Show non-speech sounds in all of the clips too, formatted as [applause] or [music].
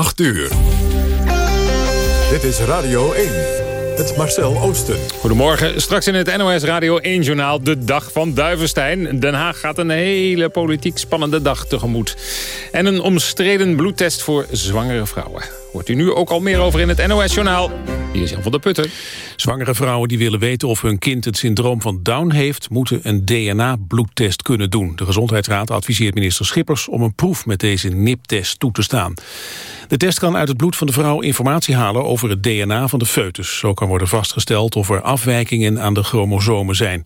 8 uur. Dit is Radio 1. Het Marcel Oosten. Goedemorgen. Straks in het NOS Radio 1-journaal de dag van Duivenstein. Den Haag gaat een hele politiek spannende dag tegemoet. En een omstreden bloedtest voor zwangere vrouwen. Hoort u nu ook al meer over in het NOS-journaal. Hier is Jan van der Putten. Zwangere vrouwen die willen weten of hun kind het syndroom van Down heeft... moeten een DNA-bloedtest kunnen doen. De Gezondheidsraad adviseert minister Schippers... om een proef met deze NIP-test toe te staan. De test kan uit het bloed van de vrouw informatie halen over het DNA van de foetus. Zo kan worden vastgesteld of er afwijkingen aan de chromosomen zijn.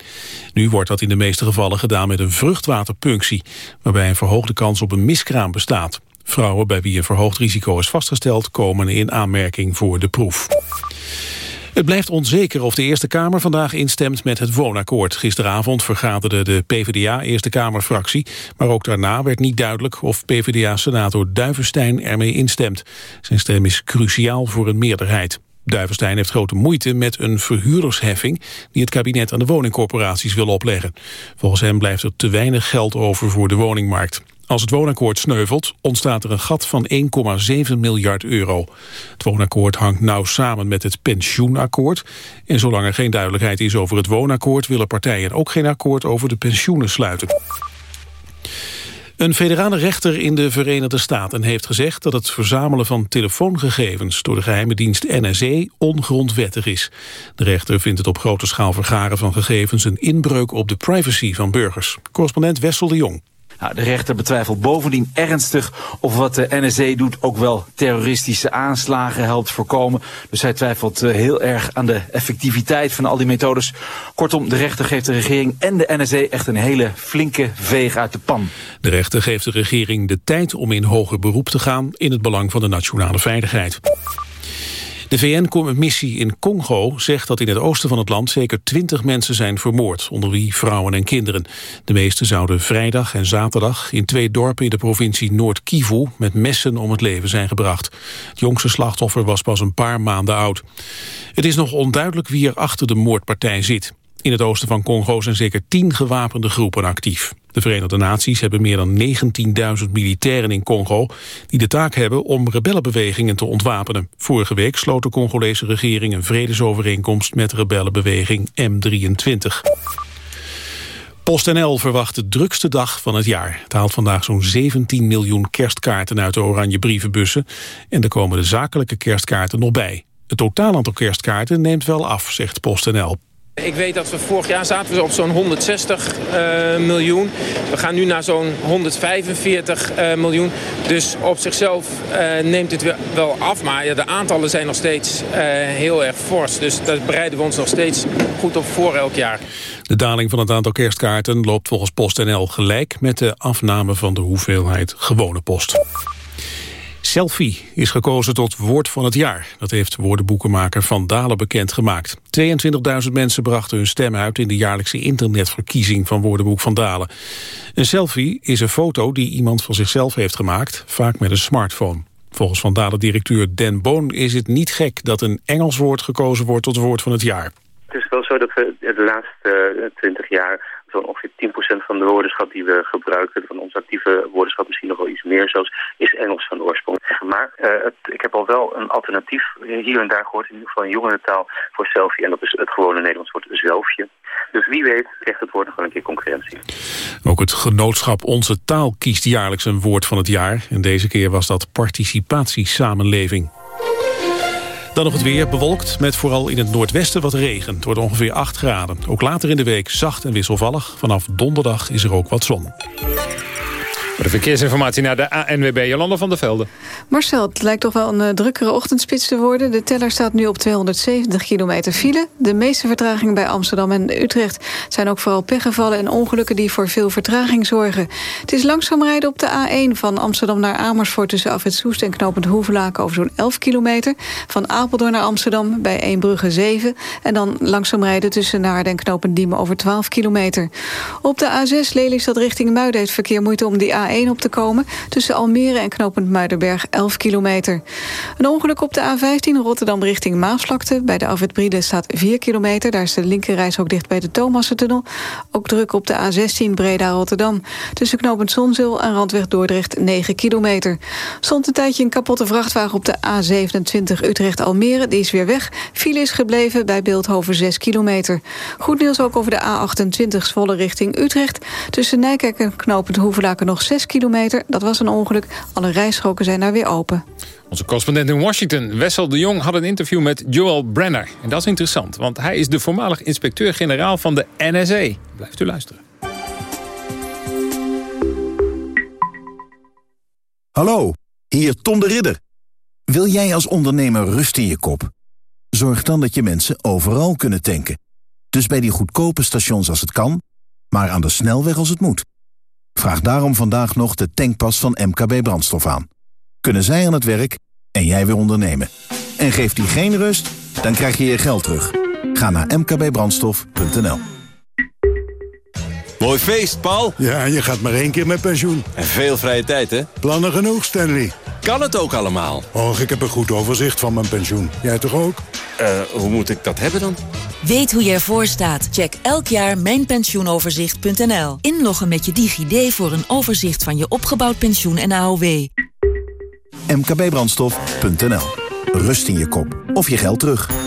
Nu wordt dat in de meeste gevallen gedaan met een vruchtwaterpunctie... waarbij een verhoogde kans op een miskraam bestaat. Vrouwen bij wie een verhoogd risico is vastgesteld... komen in aanmerking voor de proef. Het blijft onzeker of de Eerste Kamer vandaag instemt met het woonakkoord. Gisteravond vergaderde de PvdA-Eerste Kamerfractie... maar ook daarna werd niet duidelijk of PvdA-senator Duivenstein ermee instemt. Zijn stem is cruciaal voor een meerderheid. Duivenstein heeft grote moeite met een verhuurdersheffing... die het kabinet aan de woningcorporaties wil opleggen. Volgens hem blijft er te weinig geld over voor de woningmarkt. Als het woonakkoord sneuvelt, ontstaat er een gat van 1,7 miljard euro. Het woonakkoord hangt nauw samen met het pensioenakkoord. En zolang er geen duidelijkheid is over het woonakkoord... willen partijen ook geen akkoord over de pensioenen sluiten. Een federale rechter in de Verenigde Staten heeft gezegd dat het verzamelen van telefoongegevens door de geheime dienst NSE ongrondwettig is. De rechter vindt het op grote schaal vergaren van gegevens een inbreuk op de privacy van burgers. Correspondent Wessel de Jong. Nou, de rechter betwijfelt bovendien ernstig of wat de NSE doet ook wel terroristische aanslagen helpt voorkomen. Dus hij twijfelt uh, heel erg aan de effectiviteit van al die methodes. Kortom, de rechter geeft de regering en de NSE echt een hele flinke veeg uit de pan. De rechter geeft de regering de tijd om in hoger beroep te gaan in het belang van de nationale veiligheid. De VN-missie in Congo zegt dat in het oosten van het land zeker twintig mensen zijn vermoord, onder wie vrouwen en kinderen. De meeste zouden vrijdag en zaterdag in twee dorpen in de provincie Noord-Kivu met messen om het leven zijn gebracht. Het jongste slachtoffer was pas een paar maanden oud. Het is nog onduidelijk wie er achter de moordpartij zit. In het oosten van Congo zijn zeker tien gewapende groepen actief. De Verenigde Naties hebben meer dan 19.000 militairen in Congo... die de taak hebben om rebellenbewegingen te ontwapenen. Vorige week sloot de Congolese regering een vredesovereenkomst... met rebellenbeweging M23. PostNL verwacht de drukste dag van het jaar. Het haalt vandaag zo'n 17 miljoen kerstkaarten uit de oranje brievenbussen... en er komen de zakelijke kerstkaarten nog bij. Het totaal aantal kerstkaarten neemt wel af, zegt PostNL. Ik weet dat we vorig jaar zaten we op zo'n 160 uh, miljoen. We gaan nu naar zo'n 145 uh, miljoen. Dus op zichzelf uh, neemt het wel af. Maar ja, de aantallen zijn nog steeds heel erg fors. Dus daar bereiden we ons nog steeds goed op voor elk jaar. De daling van het aantal kerstkaarten loopt volgens PostNL gelijk... met de afname van de hoeveelheid gewone post. Selfie is gekozen tot woord van het jaar. Dat heeft woordenboekenmaker Van Dalen bekendgemaakt. 22.000 mensen brachten hun stem uit in de jaarlijkse internetverkiezing van woordenboek Van Dalen. Een selfie is een foto die iemand van zichzelf heeft gemaakt, vaak met een smartphone. Volgens Van Dalen-directeur Den Boon is het niet gek dat een Engels woord gekozen wordt tot woord van het jaar. Het is wel zo dat we de laatste 20 jaar ongeveer 10% van de woordenschap die we gebruiken, van onze actieve woordenschap misschien nog wel iets meer zelfs, is Engels van oorsprong. Maar uh, het, ik heb al wel een alternatief hier en daar gehoord, in ieder geval een jongerentaal voor selfie. En dat is het gewone Nederlands woord zelfje. Dus wie weet krijgt het woord nog wel een keer concurrentie. Ook het genootschap Onze Taal kiest jaarlijks een woord van het jaar. En deze keer was dat participatiesamenleving. Dan nog het weer, bewolkt met vooral in het noordwesten wat regen. Het wordt ongeveer 8 graden. Ook later in de week zacht en wisselvallig. Vanaf donderdag is er ook wat zon. De verkeersinformatie naar de ANWB, Jolanda van der Velde. Marcel, het lijkt toch wel een uh, drukkere ochtendspits te worden. De teller staat nu op 270 kilometer file. De meeste vertragingen bij Amsterdam en Utrecht zijn ook vooral pechgevallen... en ongelukken die voor veel vertraging zorgen. Het is langzaam rijden op de A1 van Amsterdam naar Amersfoort... tussen Afwet Soest en Knopend Hoevelaken over zo'n 11 kilometer. Van Apeldoorn naar Amsterdam bij Eembrugge 7. En dan langzaam rijden tussen Naarden en Knopend Diemen over 12 kilometer. Op de A6 Lelystad richting Muiden heeft verkeer moeite om die A A1 op te komen. Tussen Almere en knooppunt Muidenberg 11 kilometer. Een ongeluk op de A15 Rotterdam richting Maasvlakte. Bij de Alfred Briede staat 4 kilometer. Daar is de linkerreis ook dicht bij de Thomassentunnel. Ook druk op de A16 Breda-Rotterdam. Tussen knooppunt Zonzeel en Randweg Dordrecht 9 kilometer. Stond een tijdje een kapotte vrachtwagen op de A27 Utrecht-Almere. Die is weer weg. File is gebleven bij Beeldhoven 6 kilometer. Goed nieuws ook over de A28 Zwolle richting Utrecht. Tussen Nijkerk en knooppunt Hoevelaken nog 6 kilometer. Dat was een ongeluk. Alle rijstroken zijn daar weer open. Onze correspondent in Washington, Wessel de Jong, had een interview met Joel Brenner. En dat is interessant, want hij is de voormalig inspecteur-generaal van de NSA. Blijft u luisteren. Hallo, hier Tom de Ridder. Wil jij als ondernemer rust in je kop? Zorg dan dat je mensen overal kunnen tanken. Dus bij die goedkope stations als het kan, maar aan de snelweg als het moet. Vraag daarom vandaag nog de tankpas van MKB Brandstof aan. Kunnen zij aan het werk en jij weer ondernemen. En geeft die geen rust, dan krijg je je geld terug. Ga naar mkbbrandstof.nl Mooi feest, Paul. Ja, je gaat maar één keer met pensioen. En veel vrije tijd, hè? Plannen genoeg, Stanley. Kan het ook allemaal? Och, ik heb een goed overzicht van mijn pensioen. Jij toch ook? Eh, hoe moet ik dat hebben dan? Weet hoe je ervoor staat? Check elk jaar mijnpensioenoverzicht.nl. Inloggen met je DigiD voor een overzicht van je opgebouwd pensioen en AOW. mkbbrandstof.nl Rust in je kop of je geld terug.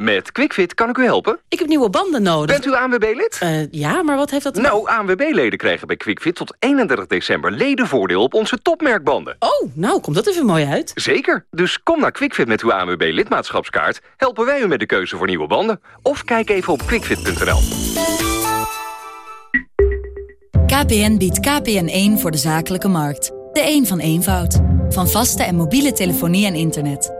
Met QuickFit kan ik u helpen? Ik heb nieuwe banden nodig. Bent u ANWB-lid? Uh, ja, maar wat heeft dat... Nou, ANWB-leden krijgen bij QuickFit tot 31 december ledenvoordeel op onze topmerkbanden. Oh, nou, komt dat even mooi uit. Zeker. Dus kom naar QuickFit met uw ANWB-lidmaatschapskaart. Helpen wij u met de keuze voor nieuwe banden. Of kijk even op quickfit.nl. KPN biedt KPN1 voor de zakelijke markt. De een van eenvoud. Van vaste en mobiele telefonie en internet.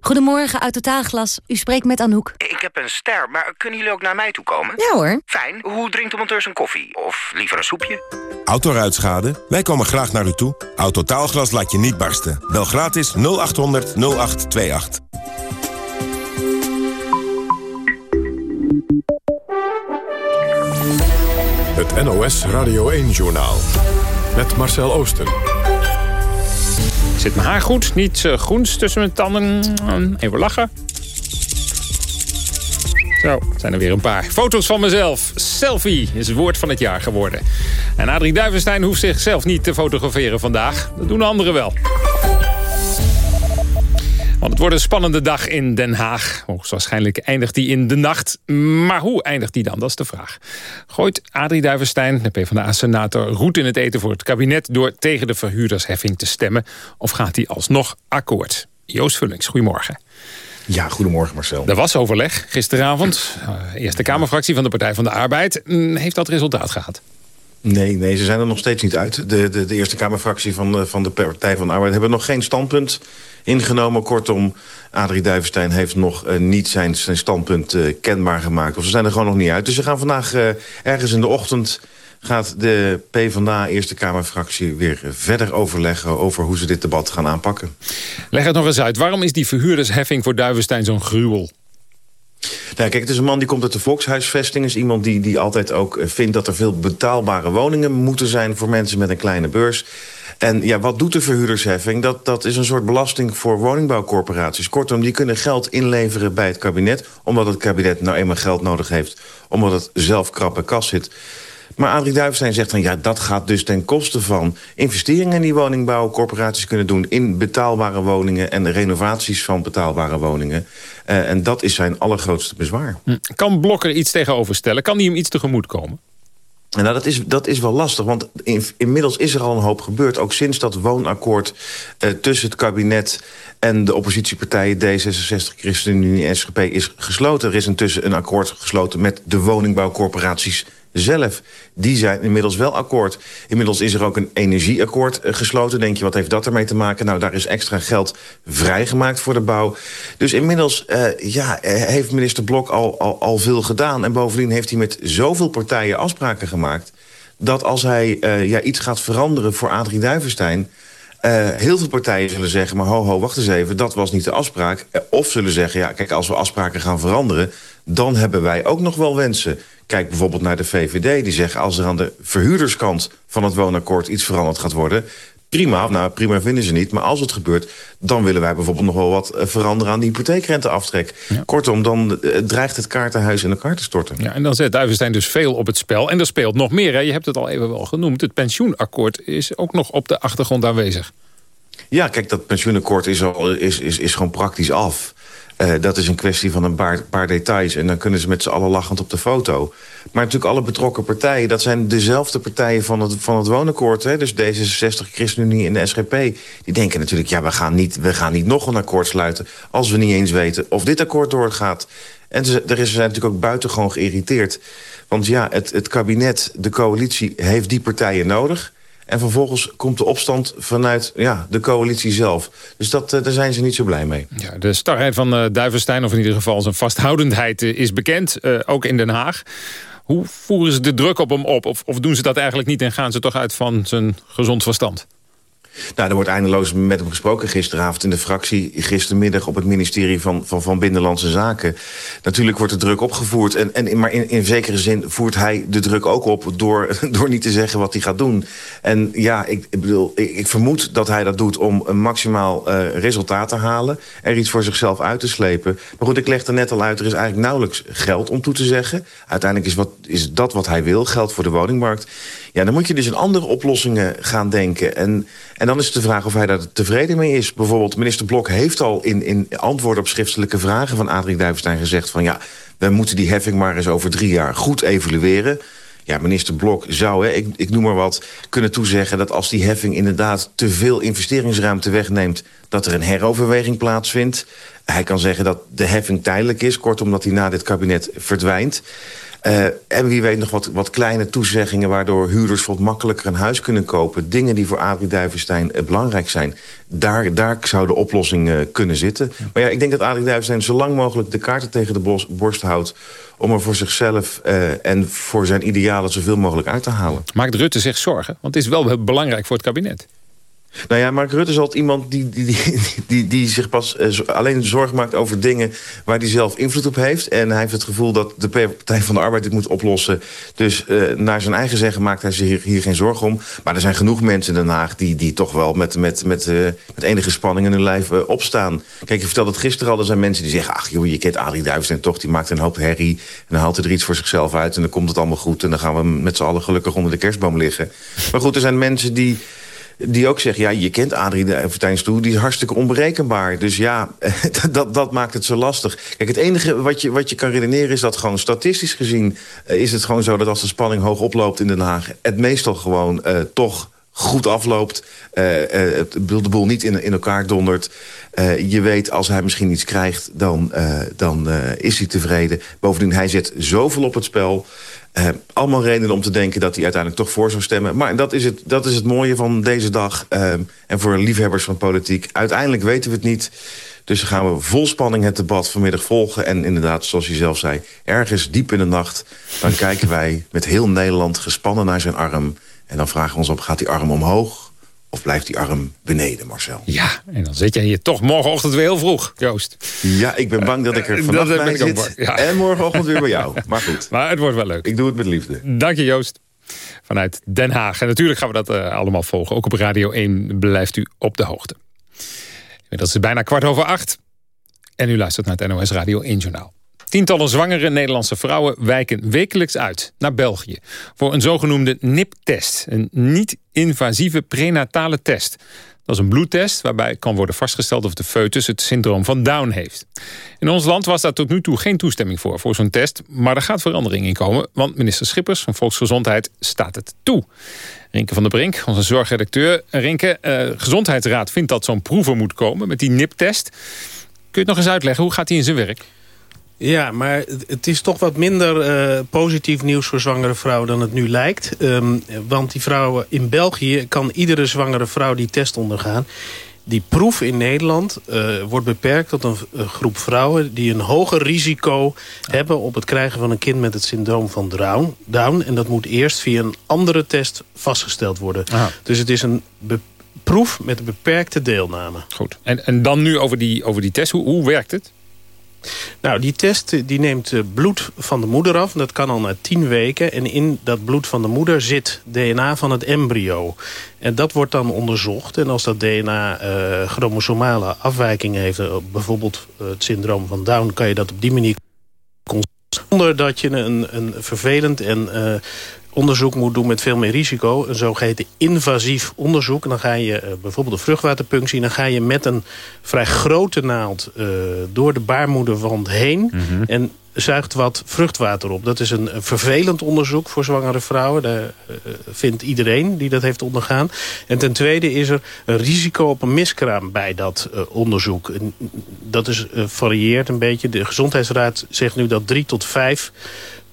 Goedemorgen, uit Totaalglas. U spreekt met Anouk. Ik heb een ster, maar kunnen jullie ook naar mij toe komen? Ja hoor. Fijn. Hoe drinkt de monteur zijn koffie? Of liever een soepje? Autoruitschade? Wij komen graag naar u toe. Autotaalglas laat je niet barsten. Bel gratis 0800 0828. Het NOS Radio 1-journaal. Met Marcel Oosten. Zit mijn haar goed? Niet uh, groens tussen mijn tanden. Even lachen. Zo, zijn er weer een paar. Foto's van mezelf. Selfie is het woord van het jaar geworden. En Adrie Duivenstein hoeft zichzelf niet te fotograferen vandaag. Dat doen anderen wel. Want het wordt een spannende dag in Den Haag. Hoogstwaarschijnlijk eindigt die in de nacht. Maar hoe eindigt die dan? Dat is de vraag. Gooit Adrie Duivenstein, de PvdA-senator... roet in het eten voor het kabinet... door tegen de verhuurdersheffing te stemmen? Of gaat hij alsnog akkoord? Joost Vullings, goedemorgen. Ja, goedemorgen Marcel. Er was overleg gisteravond. Uh, Eerste Kamerfractie van de Partij van de Arbeid. Mm, heeft dat resultaat gehad? Nee, nee, ze zijn er nog steeds niet uit. De, de, de Eerste Kamerfractie van de, van de Partij van de Arbeid... hebben nog geen standpunt ingenomen. Kortom, Adrie Duivenstein heeft nog uh, niet zijn, zijn standpunt uh, kenbaar gemaakt. Of ze zijn er gewoon nog niet uit. Dus ze gaan vandaag uh, ergens in de ochtend... gaat de PvdA Eerste Kamerfractie weer verder overleggen... over hoe ze dit debat gaan aanpakken. Leg het nog eens uit. Waarom is die verhuurdersheffing voor Duivenstein zo'n gruwel? Nou, kijk, het is een man die komt uit de volkshuisvesting. is iemand die, die altijd ook vindt dat er veel betaalbare woningen moeten zijn... voor mensen met een kleine beurs. En ja, wat doet de verhuurdersheffing? Dat, dat is een soort belasting voor woningbouwcorporaties. Kortom, die kunnen geld inleveren bij het kabinet... omdat het kabinet nou eenmaal geld nodig heeft... omdat het zelf krap en kas zit... Maar Adrie Duivenstein zegt van ja, dat gaat dus ten koste van investeringen die woningbouwcorporaties kunnen doen in betaalbare woningen en renovaties van betaalbare woningen. Uh, en dat is zijn allergrootste bezwaar. Kan Blokker iets tegenover stellen? Kan hij hem iets tegemoet komen? Nou, dat is, dat is wel lastig, want in, inmiddels is er al een hoop gebeurd. Ook sinds dat woonakkoord uh, tussen het kabinet en de oppositiepartijen D66, ChristenUnie en SGP is gesloten. Er is intussen een akkoord gesloten met de woningbouwcorporaties zelf, die zijn inmiddels wel akkoord. Inmiddels is er ook een energieakkoord eh, gesloten. Denk je, wat heeft dat ermee te maken? Nou, daar is extra geld vrijgemaakt voor de bouw. Dus inmiddels uh, ja, eh, heeft minister Blok al, al, al veel gedaan. En bovendien heeft hij met zoveel partijen afspraken gemaakt... dat als hij ja, iets gaat veranderen voor Adrie Duivenstein... Heel veel partijen zullen zeggen, maar ho, ho, wacht eens even... dat was niet de afspraak. Of zullen zeggen, ja, kijk, als we afspraken gaan veranderen... dan hebben wij ook nog wel wensen. Kijk bijvoorbeeld naar de VVD, die zeggen... als er aan de verhuurderskant van het woonakkoord iets veranderd gaat worden... prima, nou prima vinden ze niet, maar als het gebeurt... dan willen wij bijvoorbeeld nog wel wat veranderen aan de hypotheekrenteaftrek. Ja. Kortom, dan uh, dreigt het kaartenhuis in elkaar te storten. Ja, en dan zet Duivenstein dus veel op het spel. En er speelt nog meer, hè? je hebt het al even wel genoemd. Het pensioenakkoord is ook nog op de achtergrond aanwezig. Ja, kijk, dat pensioenakkoord is, al, is, is, is gewoon praktisch af. Uh, dat is een kwestie van een paar, paar, details. En dan kunnen ze met z'n allen lachend op de foto. Maar natuurlijk alle betrokken partijen... dat zijn dezelfde partijen van het, van het woonakkoord. Hè? Dus D66, ChristenUnie en de SGP. Die denken natuurlijk, ja, we gaan, niet, we gaan niet nog een akkoord sluiten... als we niet eens weten of dit akkoord doorgaat. En ze, er is, zijn natuurlijk ook buitengewoon geïrriteerd. Want ja, het, het kabinet, de coalitie, heeft die partijen nodig... En vervolgens komt de opstand vanuit ja, de coalitie zelf. Dus dat, uh, daar zijn ze niet zo blij mee. Ja, de starheid van uh, Duivenstein, of in ieder geval zijn vasthoudendheid... Uh, is bekend, ook in Den Haag. Hoe voeren ze de druk op hem op? Of doen ze dat eigenlijk niet en gaan ze toch uit van zijn gezond verstand? Nou, er wordt eindeloos met hem gesproken gisteravond in de fractie. Gistermiddag op het ministerie van, van, van Binnenlandse Zaken. Natuurlijk wordt de druk opgevoerd. En, en, maar in, in zekere zin voert hij de druk ook op... Door, [laughs] door niet te zeggen wat hij gaat doen. En ja, ik, ik bedoel, ik, ik vermoed dat hij dat doet om een maximaal uh, resultaat te halen. Er iets voor zichzelf uit te slepen. Maar goed, ik leg er net al uit, er is eigenlijk nauwelijks geld om toe te zeggen. Uiteindelijk is, wat, is dat wat hij wil, geld voor de woningmarkt. Ja, dan moet je dus in andere oplossingen gaan denken. En, en dan is de vraag of hij daar tevreden mee is. Bijvoorbeeld, minister Blok heeft al in, in antwoorden op schriftelijke vragen... van Adrie Duivenstein gezegd van... ja, we moeten die heffing maar eens over drie jaar goed evalueren. Ja, minister Blok zou, hè, ik, ik noem maar wat, kunnen toezeggen... dat als die heffing inderdaad te veel investeringsruimte wegneemt... dat er een heroverweging plaatsvindt. Hij kan zeggen dat de heffing tijdelijk is... kortom dat hij na dit kabinet verdwijnt. Uh, en wie weet nog wat, wat kleine toezeggingen... waardoor huurders wat makkelijker een huis kunnen kopen. Dingen die voor Adrie Duivenstein uh, belangrijk zijn. Daar, daar zou de oplossing uh, kunnen zitten. Maar ja, ik denk dat Adrie Duivenstein zo lang mogelijk de kaarten tegen de borst houdt... om er voor zichzelf en voor zijn idealen zoveel mogelijk uit te halen. Maakt Rutte zich zorgen? Want het is wel belangrijk voor het kabinet. Nou ja, Mark Rutte is altijd iemand die, die, die, die, die zich pas uh, alleen zorgen maakt over dingen waar hij zelf invloed op heeft. En hij heeft het gevoel dat de Partij van de Arbeid dit moet oplossen. Dus uh, naar zijn eigen zeggen maakt hij zich hier, hier, geen zorgen om. Maar er zijn genoeg mensen in Den Haag die, die toch wel met, met, met, uh, met enige spanning in hun lijf opstaan. Kijk, je vertelde het gisteren al, er zijn mensen die zeggen... ach joh, je kent Adrie Duivenstein toch, die maakt een hoop herrie... en dan haalt hij er iets voor zichzelf uit en dan komt het allemaal goed... en dan gaan we met z'n allen gelukkig onder de kerstboom liggen. Maar goed, er zijn mensen die die ook zeggen, ja, je kent Adrie de Vertijnstoel, die is hartstikke onberekenbaar. Dus ja, [laughs] dat, dat maakt het zo lastig. Kijk, het enige wat je, wat je kan redeneren is dat gewoon statistisch gezien... Uh, is het gewoon zo dat als de spanning hoog oploopt in Den Haag... het meestal gewoon uh, toch goed afloopt. Uh, het de boel niet in, in elkaar dondert. Uh, je weet, als hij misschien iets krijgt, dan, uh, dan is hij tevreden. Bovendien, hij zet zoveel op het spel. Uh, allemaal redenen om te denken dat hij uiteindelijk toch voor zou stemmen. Maar dat is het, dat is het mooie van deze dag. Uh, en voor liefhebbers van politiek. Uiteindelijk weten we het niet. Dus gaan we vol spanning het debat vanmiddag volgen. En inderdaad, zoals je zelf zei, ergens diep in de nacht... dan kijken wij met heel Nederland gespannen naar zijn arm. En dan vragen we ons op, gaat die arm omhoog... Of blijft die arm beneden, Marcel? Ja, en dan zit jij hier toch morgenochtend weer heel vroeg, Joost. Ja, ik ben bang dat ik er vannacht bij zit. Ja. En morgenochtend weer bij jou. Maar goed. [laughs] Maar het wordt wel leuk. Ik doe het met liefde. Dank je, Joost. Vanuit Den Haag. En natuurlijk gaan we dat uh, allemaal volgen. Ook op Radio 1 blijft u op de hoogte. Dat is bijna kwart over acht. En u luistert naar het NOS Radio 1 Journaal. Tientallen zwangere Nederlandse vrouwen wijken wekelijks uit naar België... voor een zogenoemde NIP-test, een niet-invasieve prenatale test. Dat is een bloedtest waarbij kan worden vastgesteld of de foetus het syndroom van Down heeft. In ons land was daar tot nu toe geen toestemming voor, voor zo'n test. Maar er gaat verandering in komen, want minister Schippers van Volksgezondheid staat het toe. Rinke van der Brink, onze zorgredacteur. Rinke, uh, Gezondheidsraad vindt dat zo'n proeven moet komen met die NIP-test. Kun je het nog eens uitleggen, hoe gaat die in zijn werk? Ja, maar het- is toch wat minder eh, positief nieuws voor zwangere vrouwen dan het nu lijkt. Ehm, want die vrouwen in België kan iedere zwangere vrouw die test ondergaan. Die proef in Nederland eh, wordt beperkt tot een, een groep vrouwen... die een hoger risico hebben op het krijgen van een kind met het syndroom van Down. Down. En dat moet eerst via een andere test vastgesteld worden. Dus het is een proef met een beperkte deelname. Goed. En, en dan nu over die, over die test. Hoe, hoe werkt het? Nou, die test eh, die neemt eh, bloed van de moeder af. Dat kan al na tien weken. En in dat bloed van de moeder zit DNA van het embryo. En dat wordt dan onderzocht. En als dat DNA eh, chromosomale afwijkingen heeft... bijvoorbeeld het syndroom van Down... kan je dat op die manier. Zonder dat je een, een vervelend en... onderzoek moet doen met veel meer risico. Een zogeheten invasief onderzoek. Dan ga je eh, bijvoorbeeld een vruchtwaterpunctie... dan ga je met een vrij grote naald eh, door de baarmoederwand heen... en zuigt wat vruchtwater op. Dat is een, een vervelend onderzoek voor zwangere vrouwen. Daar eh, vindt iedereen die dat heeft ondergaan. En ten tweede is er een risico op een miskraam bij dat onderzoek. En dat is, varieert een beetje. De Gezondheidsraad zegt nu dat drie tot vijf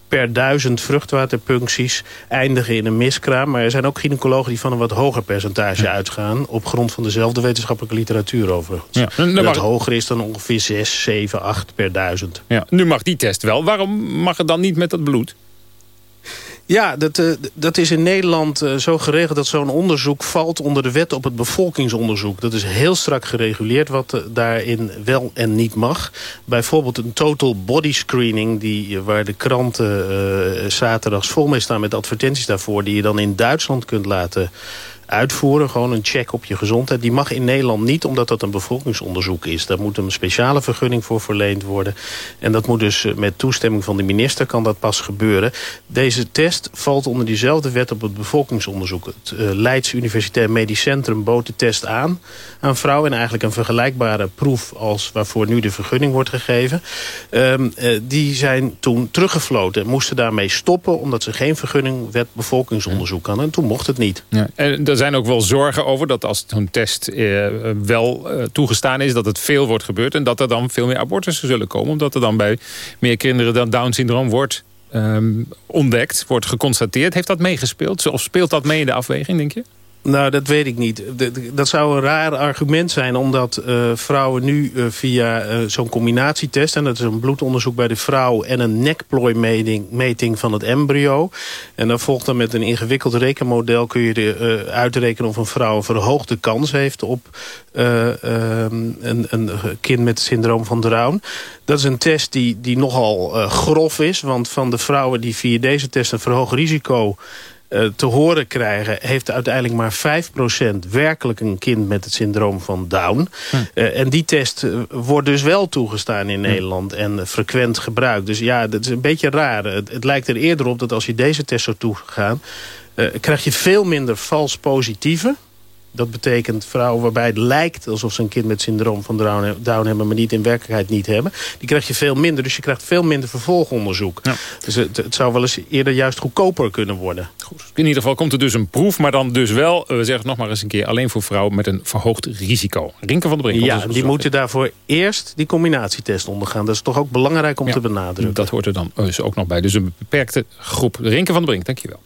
per duizend vruchtwaterpuncties eindigen in een miskraam. Maar er zijn ook gynaecologen die van een wat hoger percentage uitgaan... op grond van dezelfde wetenschappelijke literatuur overigens. Ja, en dat mag- hoger is dan ongeveer 6, 7, 8 per duizend. Ja, nu mag die test wel. Waarom mag het dan niet met dat bloed? Ja, dat, eh, dat is in Nederland eh, zo geregeld dat zo'n onderzoek valt onder de wet op het bevolkingsonderzoek. Dat is heel strak gereguleerd wat eh, daarin wel en niet mag. Bijvoorbeeld een total body screening die, waar de kranten zaterdags vol mee staan met advertenties daarvoor. Die je dan in Duitsland kunt laten uitvoeren. Gewoon een check op je gezondheid. Die mag in Nederland niet, omdat dat een bevolkingsonderzoek is. Daar moet een speciale vergunning voor verleend worden. En dat moet dus eh, met toestemming van de minister kan dat pas gebeuren. Deze test valt onder diezelfde wet op het bevolkingsonderzoek. Het eh, Leids Universitair Medisch Centrum bood de test aan aan vrouwen. En eigenlijk een vergelijkbare proef als waarvoor nu de vergunning wordt gegeven. Ehm, eh, die zijn toen teruggefloten en moesten daarmee stoppen... omdat ze geen vergunning wet bevolkingsonderzoek hadden. En toen mocht het niet. Ja. En er zijn ook wel zorgen over dat als zo'n test eh, wel eh, toegestaan is... dat het veel wordt gebeurd en dat er dan veel meer abortussen zullen komen. Omdat er dan bij meer kinderen dan Down-syndroom wordt ehm, ontdekt, wordt geconstateerd. Heeft dat meegespeeld? Of speelt dat mee in de afweging, denk je? Nou, dat weet ik niet. Dat zou een raar argument zijn, omdat eh, vrouwen nu eh, via eh, zo'n combinatietest... en dat is een bloedonderzoek bij de vrouw en een nekplooimeting meting van het embryo. En dan volgt dan met een ingewikkeld rekenmodel... kun je uitrekenen of een vrouw een verhoogde kans heeft op eh, ehm, een, een kind met het syndroom van Down. Dat is een test die, die nogal grof is, want van de vrouwen die via deze test een verhoogd risico te horen krijgen... heeft uiteindelijk maar 5% werkelijk een kind met het syndroom van Down. Eh, en die test eh, wordt dus wel toegestaan in Nederland en eh, frequent gebruikt. Dus ja, dat is een beetje raar. Het, het lijkt er eerder op dat als je deze test zou toegaan... eh, krijg je veel minder vals positieve... Dat betekent vrouwen waarbij het lijkt alsof ze een kind met syndroom van Down, hebben... maar niet in werkelijkheid niet hebben. Die krijg je veel minder, dus je krijgt veel minder vervolgonderzoek. Dus het, het zou wel eens eerder juist goedkoper kunnen worden. In ieder geval komt er dus een proef, maar dan dus wel, eh, we zeggen het nog maar eens een keer... alleen voor vrouwen met een verhoogd risico. Rinke van der Brink. Ja, die moeten daarvoor eerst die combinatietest ondergaan. Dat is toch ook belangrijk om te benadrukken. Dat hoort er dan dus ook nog bij. Dus een beperkte groep. Rinke van der Brink, dankjewel.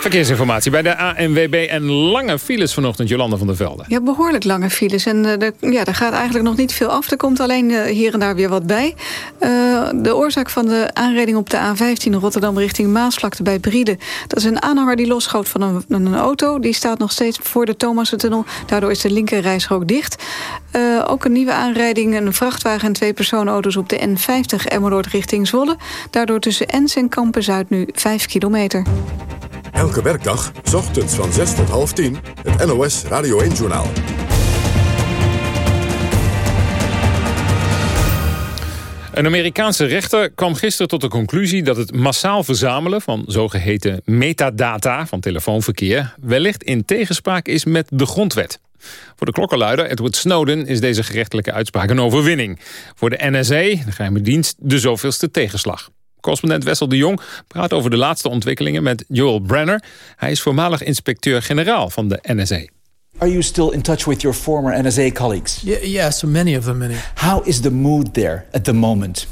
Verkeersinformatie bij de ANWB en lange files vanochtend, Jolanda van der Velde. Ja, behoorlijk lange files. En eh, er, ja, er gaat eigenlijk nog niet veel af. Er komt alleen eh, hier en daar weer wat bij. Eh, de oorzaak van de aanrijding op de A15 Rotterdam richting Maasvlakte bij Brieden. Dat is een aanhanger die losschoot van een, een auto. Die staat nog steeds voor de Thomassentunnel. Daardoor is de linkerrijstrook dicht. Ook een nieuwe aanrijding. Een vrachtwagen en twee personenauto's op de N50 Emmeloord richting Zwolle. Daardoor tussen Ens en Kampen Zuid nu 5 kilometer. Elke werkdag, ochtends van 6 tot half 10, het NOS Radio 1-journaal. Een Amerikaanse rechter kwam gisteren tot de conclusie dat het massaal verzamelen van zogeheten metadata van telefoonverkeer wellicht in tegenspraak is met de grondwet. Voor de klokkenluider Edward Snowden is deze gerechtelijke uitspraak een overwinning. Voor de NSA, de geheime dienst, de zoveelste tegenslag. Correspondent Wessel de Jong praat over de laatste ontwikkelingen met Joel Brenner. Hij is voormalig inspecteur-generaal van de NSA. Are you still in touch with your former NSA colleagues? Y- yes, many of them, many. How is the mood there at the moment?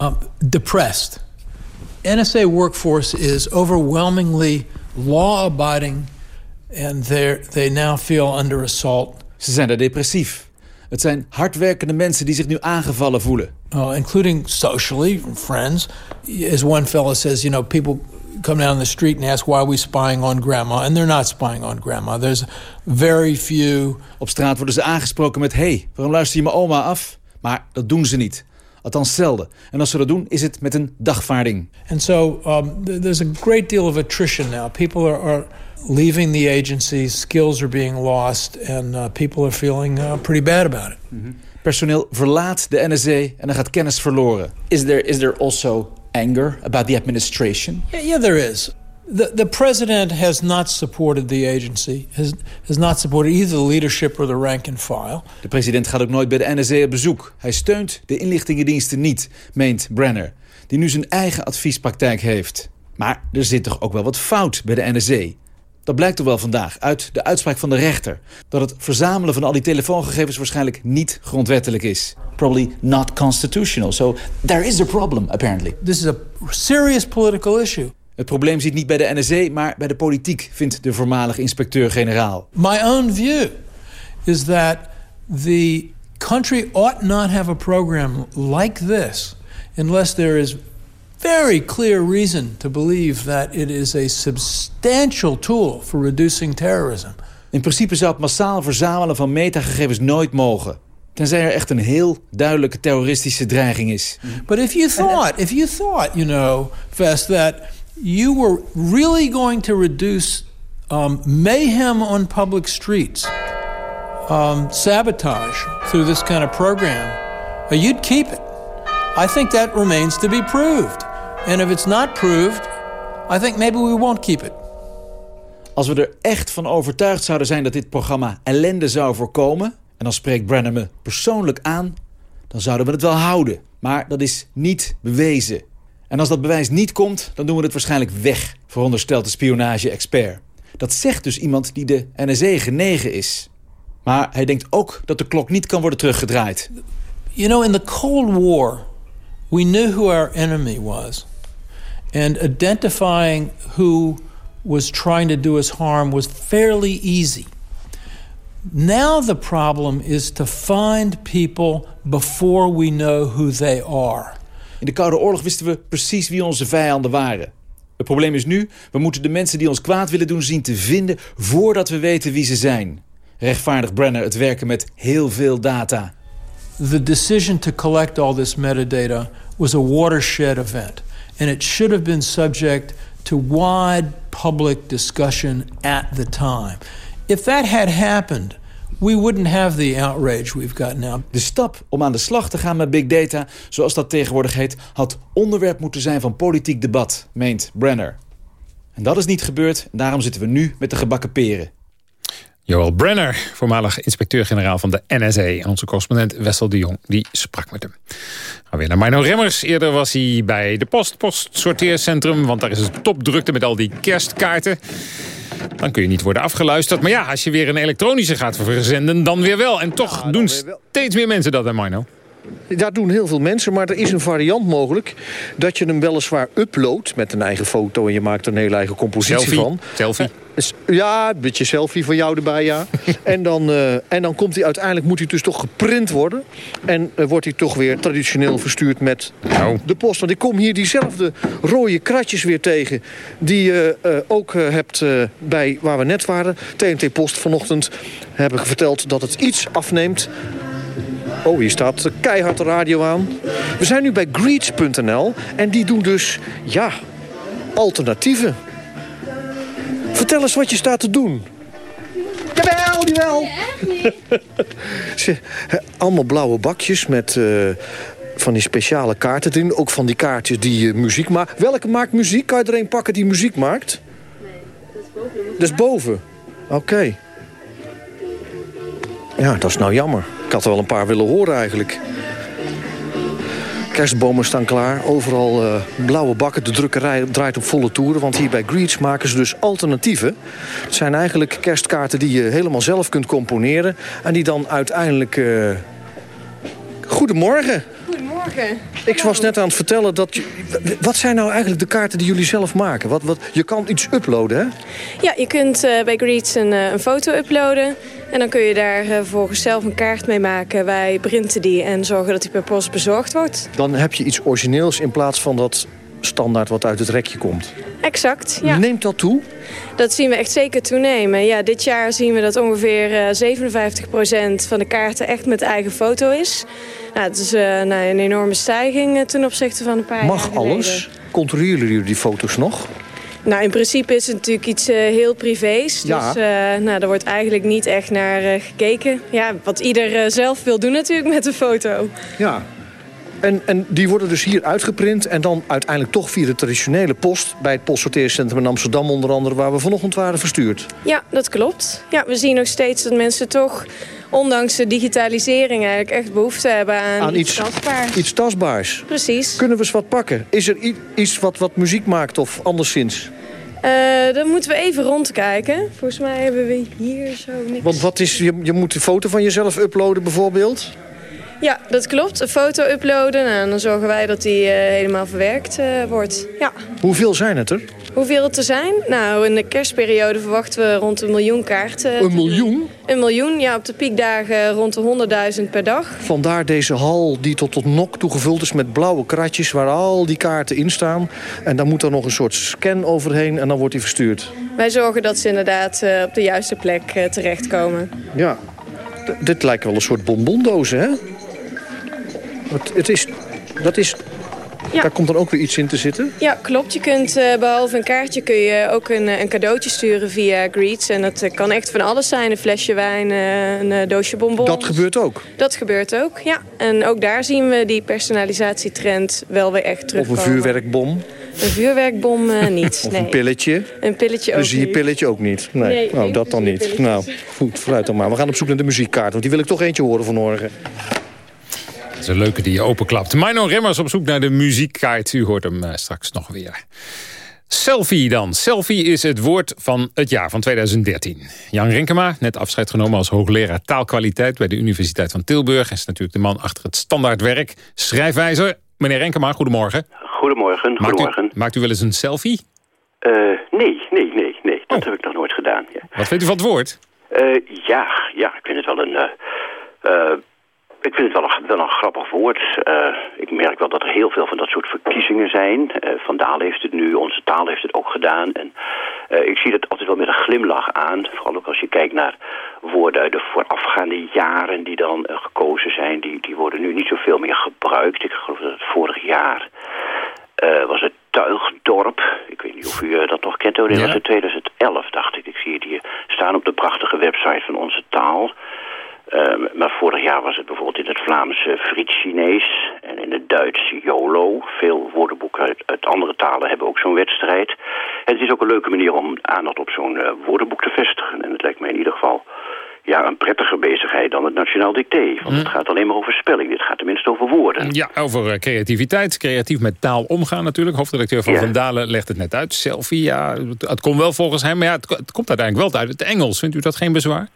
um, depressed. NSA workforce is overwhelmingly law-abiding, and they now feel under assault. Ze zijn er depressief. Het zijn hardwerkende mensen die zich nu aangevallen voelen. Uh, including socially, friends. As one fellow says, you know, people come down the street and ask why are we spying on grandma, and they're not spying on grandma. There's very few. Op straat worden ze aangesproken met: hey, waarom luister je mijn oma af? Maar dat doen ze niet. Althans zelden. En als ze dat doen, is het met een dagvaarding. And so um, there's a great deal of attrition now. People are, are leaving the agency, skills are being lost, and uh, people are feeling uh, pretty bad about it. Mm -hmm. Personeel verlaat de NSA en er gaat kennis verloren. Is there is there also anger about the administration? Yeah, yeah there is. The, the president has not supported the agency, has, has not supported either the leadership or the rank and file. De president gaat ook nooit bij de NSA op bezoek. Hij steunt de inlichtingendiensten niet, meent Brenner, die nu zijn eigen adviespraktijk heeft. Maar er zit toch ook wel wat fout bij de NSA. Dat blijkt toch wel vandaag uit de uitspraak van de rechter... dat het verzamelen van al die telefoongegevens waarschijnlijk niet grondwettelijk is. Probably not constitutional. So there is a problem, apparently. This is a serious political issue. Het probleem zit niet bij de NSA, maar bij de politiek, vindt de voormalige inspecteur-generaal. My own view is that the country ought not have a program like this unless there is very clear reason to believe that it is a substantial tool for reducing terrorism. In principe zou het massaal verzamelen van metagegevens nooit mogen. Tenzij er echt een heel duidelijke terroristische dreiging is. But if you thought, if you thought, you know, Vest, that you were really going to reduce um, mayhem on public streets, um, sabotage through this kind of program, uh, you'd keep it. I think that remains to be proved. And if it's not proved, I think maybe we won't keep it. Als we er echt van overtuigd zouden zijn dat dit programma ellende zou voorkomen... en dan spreekt Brennan me persoonlijk aan, dan zouden we het wel houden. Maar dat is niet bewezen. En als dat bewijs niet komt, dan doen we het waarschijnlijk weg... veronderstelt de spionage-expert. Dat zegt dus iemand die de NSA genegen is. Maar hij denkt ook dat de klok niet kan worden teruggedraaid. You know, in the Cold War, we knew who our enemy was. And identifying who was trying to do us harm was fairly easy. Now the problem is to find people before we know who they are. In de Koude Oorlog wisten we precies wie onze vijanden waren. Het probleem is nu, we moeten de mensen die ons kwaad willen doen zien te vinden... voordat we weten wie ze zijn. Rechtvaardig Brenner het werken met heel veel data. The decision to collect all this metadata was a watershed event. And it should have been subject to wide public discussion at the time. If that had happened, we wouldn't have the outrage we've got now. De stap om aan de slag te gaan met big data, zoals dat tegenwoordig heet, had onderwerp moeten zijn van politiek debat, meent Brenner. En dat is niet gebeurd, daarom zitten we nu met de gebakken peren. Joel Brenner, voormalig inspecteur-generaal van de NSA. En onze correspondent Wessel de Jong, die sprak met hem. Gaan weer naar Mino Remmers. Eerder was hij bij de Post, Postsorteercentrum... want daar is het topdrukte met al die kerstkaarten. Dan kun je niet worden afgeluisterd. Maar ja, als je weer een elektronische gaat verzenden, dan weer wel. En toch doen steeds meer mensen dat, hè Mino? Dat doen heel veel mensen, maar er is een variant mogelijk... dat je hem weliswaar uploadt met een eigen foto... en je maakt er een hele eigen compositie selfie. van. Selfie. Ja, een beetje selfie van jou erbij, ja. [laughs] en, dan, uh, en dan komt hij uiteindelijk, moet hij dus toch geprint worden. En uh, wordt hij toch weer traditioneel verstuurd met nou. de post. Want ik kom hier diezelfde rode kratjes weer tegen... die je uh, ook hebt bij waar we net waren. TNT Post vanochtend hebben verteld dat het iets afneemt... Oh, hier staat keihard de radio aan. We zijn nu bij Greets.nl en die doen dus, ja, alternatieven. Vertel eens wat je staat te doen. Jawel, jawel. [laughs] Allemaal blauwe bakjes met uh, van die speciale kaarten erin. Ook van die kaartjes die uh, muziek maken. Welke maakt muziek? Kan je er een pakken die muziek maakt? Nee, dat is boven. Dat is boven? Oké. Okay. Ja, dat is nou jammer. Ik had er wel een paar willen horen eigenlijk. Kerstbomen staan klaar, overal uh, blauwe bakken. De drukkerij draait op volle toeren, want hier bij Greets maken ze dus alternatieven. Het zijn eigenlijk kerstkaarten die je helemaal zelf kunt componeren... en die dan uiteindelijk Goedemorgen. Goedemorgen. Ik was net aan het vertellen dat... Je, wat zijn nou eigenlijk de kaarten die jullie zelf maken? Wat, wat, je kan iets uploaden, hè? Ja, je kunt uh, bij Greets een, uh, een, foto uploaden. En dan kun je daar uh, vervolgens zelf een kaart mee maken. Wij printen die en zorgen dat die per post bezorgd wordt. Dan heb je iets origineels in plaats van dat standaard wat uit het rekje komt. Exact, ja. Neemt dat toe? Dat zien we echt zeker toenemen. Ja, dit jaar zien we dat ongeveer uh, 57% van de kaarten echt met eigen foto is. Nou, het is uh, nou, een enorme stijging uh, ten opzichte van een paar Mag jaar geleden. alles? Controleren jullie die foto's nog? Nou, in principe is het natuurlijk iets uh, heel privés. Ja. Dus uh, nou, daar wordt eigenlijk niet echt naar uh, gekeken. Ja, wat ieder zelf wil doen natuurlijk met een foto. Ja. En, en die worden dus hier uitgeprint en dan uiteindelijk toch via de traditionele post... bij het postsorteercentrum in Amsterdam onder andere... waar we vanochtend waren verstuurd. Ja, dat klopt. Ja, we zien nog steeds dat mensen toch, ondanks de digitalisering... eigenlijk echt behoefte hebben aan, aan iets, iets tastbaars. Iets tastbaars. Precies. Kunnen we eens wat pakken? Is er iets wat, wat muziek maakt of anderszins? Uh, dan moeten we even rondkijken. Volgens mij hebben we hier zo niks. Want wat is, je, je moet een foto van jezelf uploaden bijvoorbeeld? Ja, dat klopt. Een foto uploaden en nou, dan zorgen wij dat die uh, helemaal verwerkt uh, wordt. Ja. Hoeveel zijn het er? Hoeveel het er zijn? Nou, in de kerstperiode verwachten we rond een miljoen kaarten. Een miljoen? Een miljoen, ja. Op de piekdagen rond de 100.000 per dag. Vandaar deze hal die tot tot nok toegevuld is met blauwe kratjes... waar al die kaarten in staan. En dan moet er nog een soort scan overheen en dan wordt die verstuurd. Wij zorgen dat ze inderdaad uh, op de juiste plek terechtkomen. Ja. D dit lijkt wel een soort bonbondozen, hè? Het, het is, dat is, ja. Daar komt dan ook weer iets in te zitten? Ja, klopt. Je kunt uh, behalve een kaartje kun je ook een, een cadeautje sturen via Greets. En dat uh, kan echt van alles zijn. Een flesje wijn, een doosje bonbons. Dat gebeurt ook? Dat gebeurt ook, ja. En ook daar zien we die personalisatietrend wel weer echt terugkomen. Of een vuurwerkbom? Een vuurwerkbom uh, [laughs] niet, of nee. een pilletje? Een pilletje ook Een zierpilletje ook niet? Nee, nee nou, dat dan niet. Nou, goed, vooruit dan maar. We gaan op zoek naar de muziekkaart, want die wil ik toch eentje horen vanmorgen. Is een leuke die je openklapt. Mino Remmers op zoek naar de muziekkaart. U hoort hem uh, straks nog weer. Selfie dan. Selfie is het woord van het jaar van 2013. Jan Renkema, net afscheid genomen als hoogleraar taalkwaliteit... bij de Universiteit van Tilburg. Hij is natuurlijk de man achter het standaardwerk. Schrijfwijzer. Meneer Renkema, goedemorgen. Goedemorgen, goedemorgen. Maakt u, maakt u wel eens een selfie? Uh, nee, nee, nee, nee. Dat oh. heb ik nog nooit gedaan. Ja. Wat vindt u van het woord? Uh, ja, ja, ik vind het wel een... Uh, ik vind het wel een, wel een grappig woord. Uh, ik merk wel dat er heel veel van dat soort verkiezingen zijn. Uh, Van Dalen heeft het nu, onze taal heeft het ook gedaan. En uh, ik zie het altijd wel met een glimlach aan. Vooral ook als je kijkt naar woorden uit de voorafgaande jaren die dan gekozen zijn. Die, die worden nu niet zoveel meer gebruikt. Ik geloof dat het vorig jaar was het Tuigdorp. Ik weet niet of u dat nog kent. Oh, dat was in 2011, dacht ik. Ik zie het hier staan op de prachtige website van onze taal. Uh, maar vorig jaar was het bijvoorbeeld in het Vlaams uh, Friet-Chinees en in het Duits YOLO. Veel woordenboeken uit, uit andere talen hebben ook zo'n wedstrijd. En het is ook een leuke manier om aandacht op zo'n uh, woordenboek te vestigen. En het lijkt mij in ieder geval ja, een prettiger bezigheid dan het Nationaal Dicté. Want Hm. het gaat alleen maar over spelling. Dit gaat tenminste over woorden. Ja, over creativiteit. Creatief met taal omgaan natuurlijk. Hoofdredacteur van Ja. Van Dalen legt het net uit. Selfie, ja, het, komt wel volgens hem. Maar ja, het, het komt uiteindelijk wel uit het Engels. Vindt u dat geen bezwaar?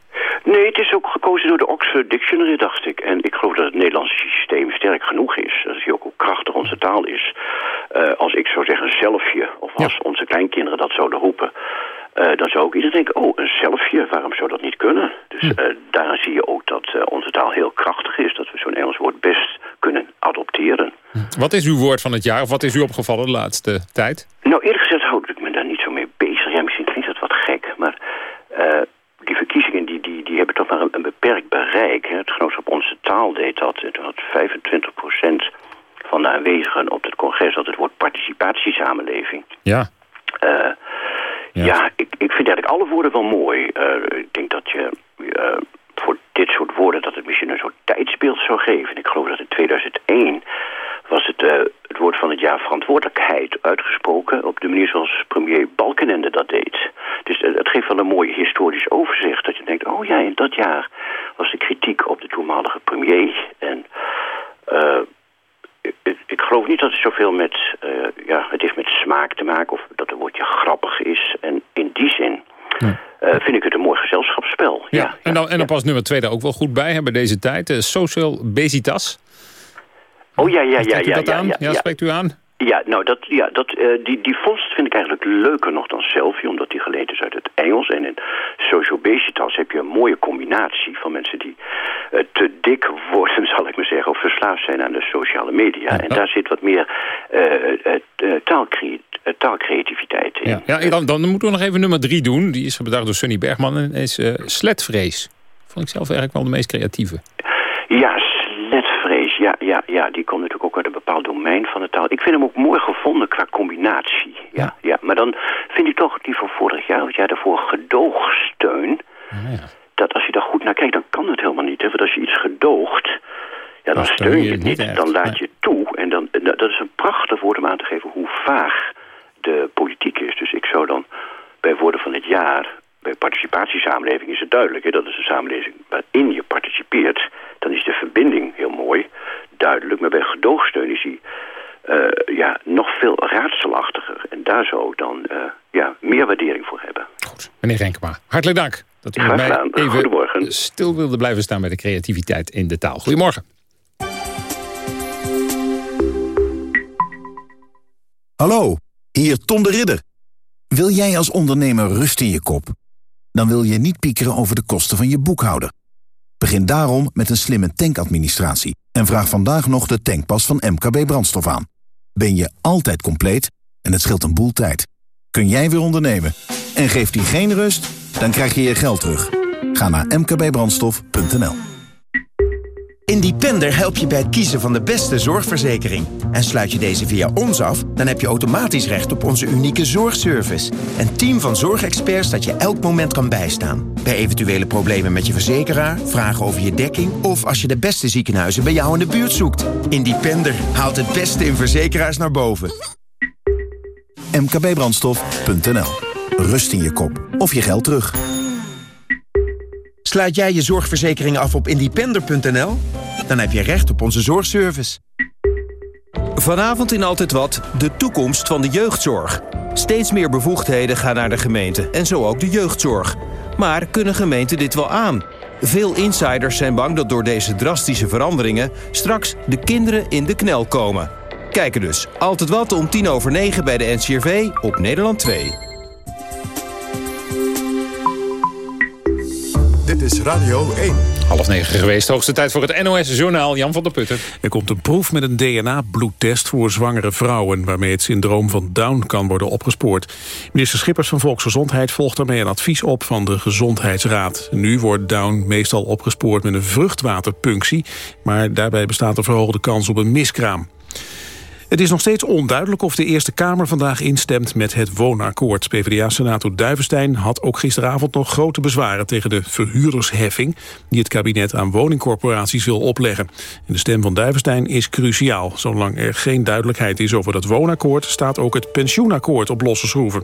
Nee, het is gekozen door de Oxford Dictionary, dacht ik. En ik geloof dat het Nederlandse systeem sterk genoeg is. Dat is ook hoe krachtig onze taal is. Eh, als ik zou zeggen zelfje, of als onze kleinkinderen dat zouden roepen... eh, dan zou ook iedereen denken, oh, een zelfje, waarom zou dat niet kunnen? Dus eh daarin zie je ook dat onze taal heel krachtig is. Dat we zo'n Engels woord best kunnen adopteren. Wat is uw woord van het jaar? Of wat is u opgevallen de laatste tijd? Nou, eerlijk gezegd houd ik me daar niet zo mee bezig. Ja, misschien klinkt dat wat gek, maar eh, die verkiezingen die, die, die hebben toch maar een, een Hè. Het genootschap Onze Taal deed dat. Toen had 25% van de aanwezigen op het congres dat het woord participatiesamenleving. Ja. Eh, ja, ik, ik vind eigenlijk alle woorden wel mooi. Eh, ik denk dat je eh, voor dit soort woorden dat het misschien een soort tijdsbeeld zou geven. Ik geloof dat in 2001 was het het woord van het jaar verantwoordelijkheid uitgesproken op de manier zoals premier Balkenende dat deed. Dus het geeft wel een mooi historisch overzicht. Dat je denkt, oh ja, in dat jaar was de kritiek op de toenmalige premier. En eh, ik, ik geloof niet dat het zoveel met, eh, ja, het heeft met smaak te maken of dat een woordje grappig is. En in die zin eh, vind ik het een mooi gezelschapsspel. Ja, en, dan, en dan past nummer twee daar ook wel goed bij hè, bij deze tijd. Social Besitas. Oh ja, ja, ja. Spreekt u ja, dat ja, aan? ja, Ja, ja. spreekt u aan? Ja, nou, dat, ja, dat, eh, die, die vondst vind ik eigenlijk leuker nog dan selfie, omdat die geleend is uit het Engels. En in social obesitas heb je een mooie combinatie van mensen die eh, te dik worden, [laughs] zal ik maar zeggen, of verslaafd zijn aan de sociale media. En daar zit wat meer taalcre- eh, taalcreativiteit in. Ja, ja dan, dan moeten we nog even nummer drie doen. Die is bedacht door Sunny Bergman en is sletvrees. Vond ik zelf eigenlijk wel de meest creatieve. Ja, ja, ja, ja, die komt natuurlijk ook uit een bepaald domein van de taal. Ik vind hem ook mooi gevonden qua combinatie. Ja, ja. maar dan vind ik toch die van vorig jaar, het jaar daarvoor, gedoogsteun. Dat als je daar goed naar kijkt, dan kan het helemaal niet. Hè? Want als je iets gedoogt, ja, dan Dan steun je het niet. Dan laat nee. je het toe. En dan, dat is een prachtig woord om aan te geven hoe vaag de politiek is. Dus ik zou dan bij woorden van het jaar, bij participatiesamenleving is het duidelijk. Hè? Dat is een samenleving je participeert. Dan is de verbinding heel mooi, duidelijk. Maar bij gedoogsteun is die eh, ja, nog veel raadselachtiger. En daar zou ik dan eh, ja, meer waardering voor hebben. Meneer Renkema, hartelijk dank dat u mij even Goedemorgen. stil wilde blijven staan bij de creativiteit in de taal. Goedemorgen. Hallo, hier Tom de Ridder. Wil jij als ondernemer rust in je kop? Dan wil je niet piekeren over de kosten van je boekhouder. Begin daarom met een slimme tankadministratie en vraag vandaag nog de tankpas van MKB Brandstof aan. Ben je altijd compleet en het scheelt een boel tijd. Kun jij weer ondernemen? En geeft die geen rust? Dan krijg je je geld terug. Ga naar mkbbrandstof.nl Independer helpt je bij het kiezen van de beste zorgverzekering. En sluit je deze via ons af, dan heb je automatisch recht op onze unieke zorgservice. Een team van zorgexperts dat je elk moment kan bijstaan. Bij eventuele problemen met je verzekeraar, vragen over je dekking... of als je de beste ziekenhuizen bij jou in de buurt zoekt. Independer haalt het beste in verzekeraars naar boven. mkbbrandstof.nl Rust in je kop of je geld terug. Sluit jij je zorgverzekering af op independer.nl? Dan heb je recht op onze zorgservice. Vanavond in Altijd Wat, de toekomst van de jeugdzorg. Steeds meer bevoegdheden gaan naar de gemeente en zo ook de jeugdzorg. Maar kunnen gemeenten dit wel aan? Veel insiders zijn bang dat door deze drastische veranderingen... straks de kinderen in de knel komen. Kijken dus. Altijd Wat om tien over negen bij de NCRV op Nederland 2. Dit is Radio 1. Half negen geweest, hoogste tijd voor het NOS-journaal. Jan van der Putten. Er komt een proef met een DNA-bloedtest voor zwangere vrouwen... waarmee het syndroom van Down kan worden opgespoord. Minister Schippers van Volksgezondheid volgt daarmee een advies op van de Gezondheidsraad. Nu wordt Down meestal opgespoord met een vruchtwaterpunctie... maar daarbij bestaat een verhoogde kans op een miskraam. Het is nog steeds onduidelijk of de Eerste Kamer vandaag instemt met het woonakkoord. PvdA-senator Duivenstein had ook gisteravond nog grote bezwaren tegen de verhuurdersheffing die het kabinet aan woningcorporaties wil opleggen. En de stem van Duivenstein is cruciaal. Zolang er geen duidelijkheid is over dat woonakkoord staat ook het pensioenakkoord op losse schroeven.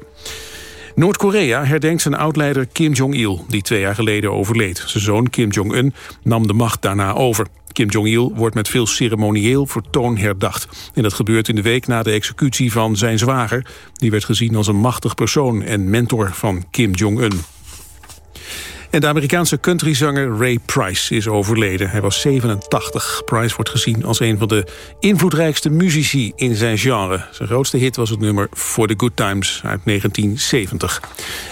Noord-Korea herdenkt zijn oud-leider Kim Jong-il, die twee jaar geleden overleed. Zijn zoon Kim Jong-un nam de macht daarna over. Kim Jong-il wordt met veel ceremonieel vertoon herdacht. En dat gebeurt in de week na de executie van zijn zwager. Die werd gezien als een machtig persoon en mentor van Kim Jong-un. En de Amerikaanse countryzanger Ray Price is overleden. Hij was 87. Price wordt gezien als een van de invloedrijkste muzici in zijn genre. Zijn grootste hit was het nummer For the Good Times uit 1970.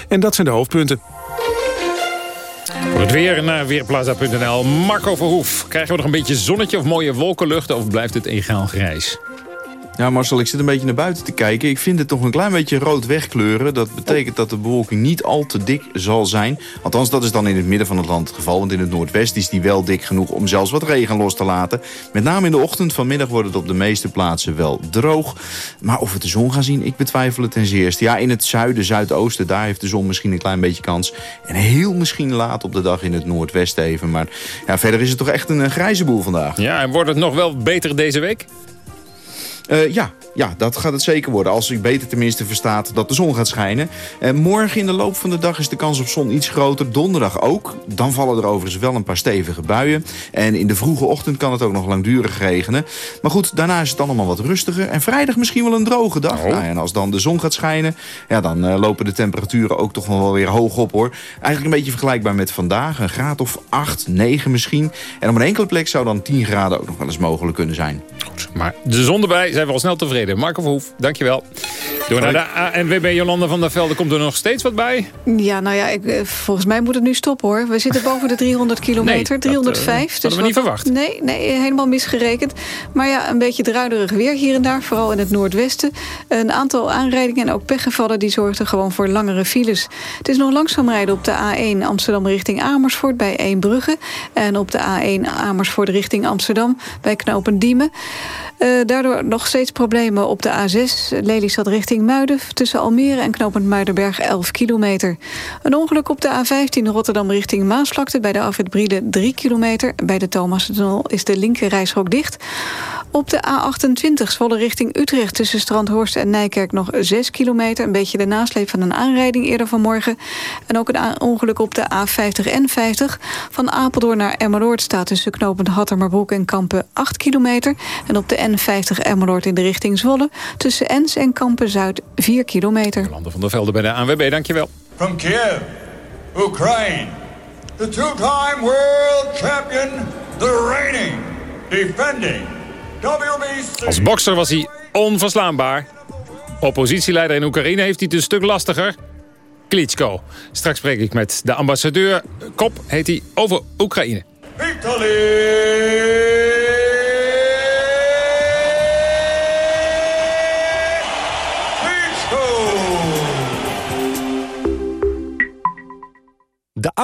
En dat zijn de hoofdpunten. Voor het weer naar Weerplaza.nl. Marco Verhoef. Krijgen we nog een beetje zonnetje of mooie wolkenluchten... of blijft het egaal grijs? Ja, Marcel, ik zit een beetje naar buiten te kijken. Ik vind het toch een klein beetje rood wegkleuren. Dat betekent dat de bewolking niet al te dik zal zijn. Althans, dat is dan in het midden van het land het geval. Want in het noordwest is die wel dik genoeg om zelfs wat regen los te laten. Met name in de ochtend. Vanmiddag wordt het op de meeste plaatsen wel droog. Maar of we de zon gaan zien, ik betwijfel het ten zeerste. Ja, in het zuiden, zuidoosten, daar heeft de zon misschien een klein beetje kans. En heel misschien laat op de dag in het noordwesten even. Maar ja, verder is het toch echt een, grijze boel vandaag. Ja, en wordt het nog wel beter deze week? Uh, ja, ja, dat gaat het zeker worden. Als u beter tenminste verstaat dat de zon gaat schijnen. En morgen in de loop van de dag is de kans op zon iets groter. Donderdag ook. Dan vallen er overigens wel een paar stevige buien. En in de vroege ochtend kan het ook nog langdurig regenen. Maar goed, daarna is het allemaal wat rustiger. En vrijdag misschien wel een droge dag. Nou, en als dan de zon gaat schijnen, ja, dan uh, lopen de temperaturen ook toch wel weer hoog op hoor. Eigenlijk een beetje vergelijkbaar met vandaag. Een graad of 8, 9 misschien. En op een enkele plek zou dan 10 graden ook nog wel eens mogelijk kunnen zijn. Goed, maar de zon erbij zijn we al snel tevreden. Marco Verhoef, dankjewel. Door naar de ANWB Jolanda van der Velde. Komt er nog steeds wat bij? Ja, nou ja, ik, eh, volgens mij moet het nu stoppen hoor. We zitten boven de 300 [laughs] kilometer, nee, 305. Dat, uh, dus we niet verwacht. Nee, nee, helemaal misgerekend. Maar ja, een beetje druiderig weer hier en daar. Vooral in het noordwesten. Een aantal aanrijdingen en ook pechgevallen... die zorgden gewoon voor langere files. Het is nog langzaam rijden op de A1 Amsterdam richting Amersfoort... bij Eembrugge. En op de A1 Amersfoort richting Amsterdam bij Knopen Diemen. Uh, daardoor nog steeds problemen op de A6 Lelystad richting Muiden... tussen Almere en knooppunt Muidenberg 11 kilometer. Een ongeluk op de A15 Rotterdam richting Maasvlakte... bij de afrit Briede 3 kilometer. Bij de Thomastunnel is de linker dicht. Op de A28 Zwolle richting Utrecht tussen Strandhorst en Nijkerk nog 6 kilometer. Een beetje de nasleep van een aanrijding eerder vanmorgen. En ook een ongeluk op de A50 en 50 van Apeldoorn naar Emmeloord... staat tussen knooppunt Hattermerbroek en Kampen 8 kilometer. En op de N50 Emmeloord in de richting Zwolle... tussen Ens en Kampen-Zuid 4 kilometer. Landen van der Velde bij de ANWB, dankjewel. From Kiev, Ukraine, the two-time world champion, the reigning, defending. Als bokser was hij onverslaanbaar. Oppositieleider in Oekraïne heeft hij het een stuk lastiger. Klitschko. Straks spreek ik met de ambassadeur. Kop heet hij over Oekraïne. De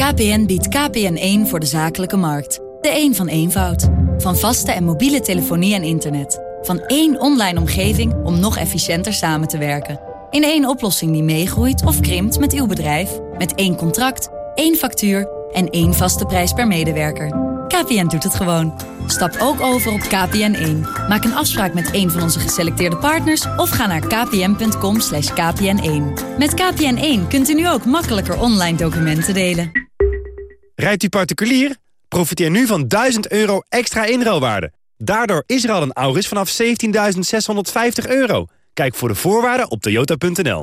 KPN biedt KPN1 voor de zakelijke markt. De een van eenvoud. Van vaste en mobiele telefonie en internet. Van één online omgeving om nog efficiënter samen te werken. In één oplossing die meegroeit of krimpt met uw bedrijf. Met één contract, één factuur en één vaste prijs per medewerker. KPN doet het gewoon. Stap ook over op KPN1. Maak een afspraak met een van onze geselecteerde partners... of ga naar kpn.com kpn1. Met KPN1 kunt u nu ook makkelijker online documenten delen. Rijdt u particulier? Profiteer nu van 1000 euro extra inruilwaarde. Daardoor is er al een Auris vanaf 17.650 euro. Kijk voor de voorwaarden op toyota.nl.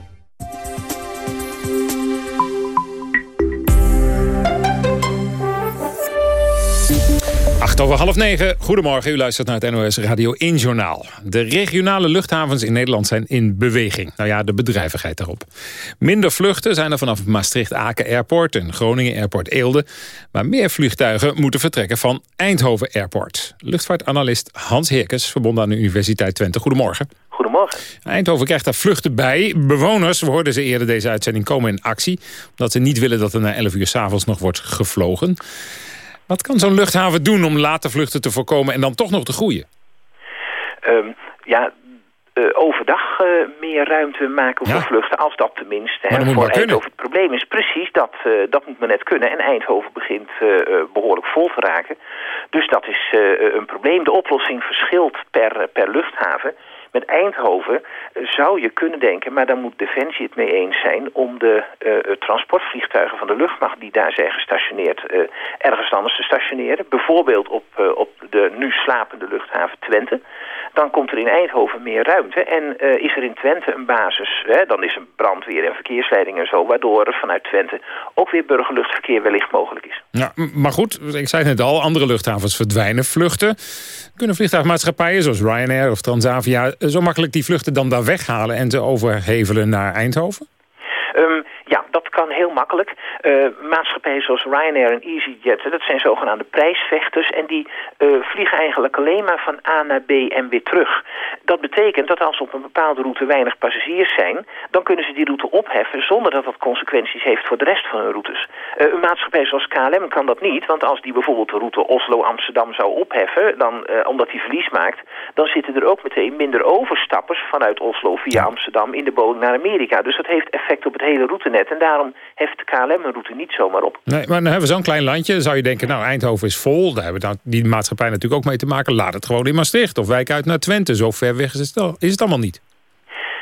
8 over half negen. Goedemorgen, u luistert naar het NOS Radio 1 Journaal. De regionale luchthavens in Nederland zijn in beweging. Nou ja, de bedrijvigheid daarop. Minder vluchten zijn er vanaf Maastricht-Aken Airport en Groningen Airport Eelde. Maar meer vliegtuigen moeten vertrekken van Eindhoven Airport. Luchtvaartanalist Hans Heerkes, verbonden aan de Universiteit Twente. Goedemorgen. Goedemorgen. Eindhoven krijgt daar vluchten bij. Bewoners, we hoorden ze eerder deze uitzending, komen in actie. Omdat ze niet willen dat er na 11 uur s'avonds nog wordt gevlogen. Wat kan zo'n luchthaven doen om late vluchten te voorkomen en dan toch nog te groeien? Um, ja, uh, overdag uh, meer ruimte maken voor ja. vluchten, als dat tenminste. Maar hè, voor Eindhoven. Het probleem is precies, dat, uh, dat moet men net kunnen. En Eindhoven begint behoorlijk vol te raken. Dus dat is een probleem. De oplossing verschilt per, per luchthaven. Met Eindhoven zou je kunnen denken, maar dan moet Defensie het mee eens zijn... om de uh, transportvliegtuigen van de luchtmacht die daar zijn gestationeerd... Uh, ergens anders te stationeren. Bijvoorbeeld op, op de nu slapende luchthaven Twente. Dan komt er in Eindhoven meer ruimte. En eh, is er in Twente een basis, hè, dan is er brandweer en verkeersleiding en zo... waardoor er vanuit Twente ook weer burgerluchtverkeer wellicht mogelijk is. Ja, maar goed, ik zei het net al, andere luchthavens verdwijnen vluchten. Kunnen vliegtuigmaatschappijen zoals Ryanair of Transavia... zo makkelijk die vluchten dan daar weghalen en ze overhevelen naar Eindhoven? Um, ja, dat kan heel makkelijk. Uh, maatschappijen zoals Ryanair en EasyJet, dat zijn zogenaamde prijsvechters... en die uh, vliegen eigenlijk alleen maar van A naar B en weer terug. Dat betekent dat als op een bepaalde route weinig passagiers zijn... dan kunnen ze die route opheffen zonder dat dat consequenties heeft voor de rest van hun routes. Uh, een maatschappij zoals KLM kan dat niet, want als die bijvoorbeeld de route Oslo-Amsterdam zou opheffen... Dan, omdat die verlies maakt, dan zitten er ook meteen minder overstappers vanuit Oslo via Amsterdam in de bodem naar Amerika. Dus dat heeft effect op het hele routenet. En daarom heft KLM een route niet zomaar op. Nee, maar dan hebben we zo'n klein landje. Dan zou je denken, nou Eindhoven is vol. Daar hebben we die maatschappij natuurlijk ook mee te maken. Laat het gewoon in Maastricht of wijk uit naar Twente. Zo ver weg is het, is het allemaal niet.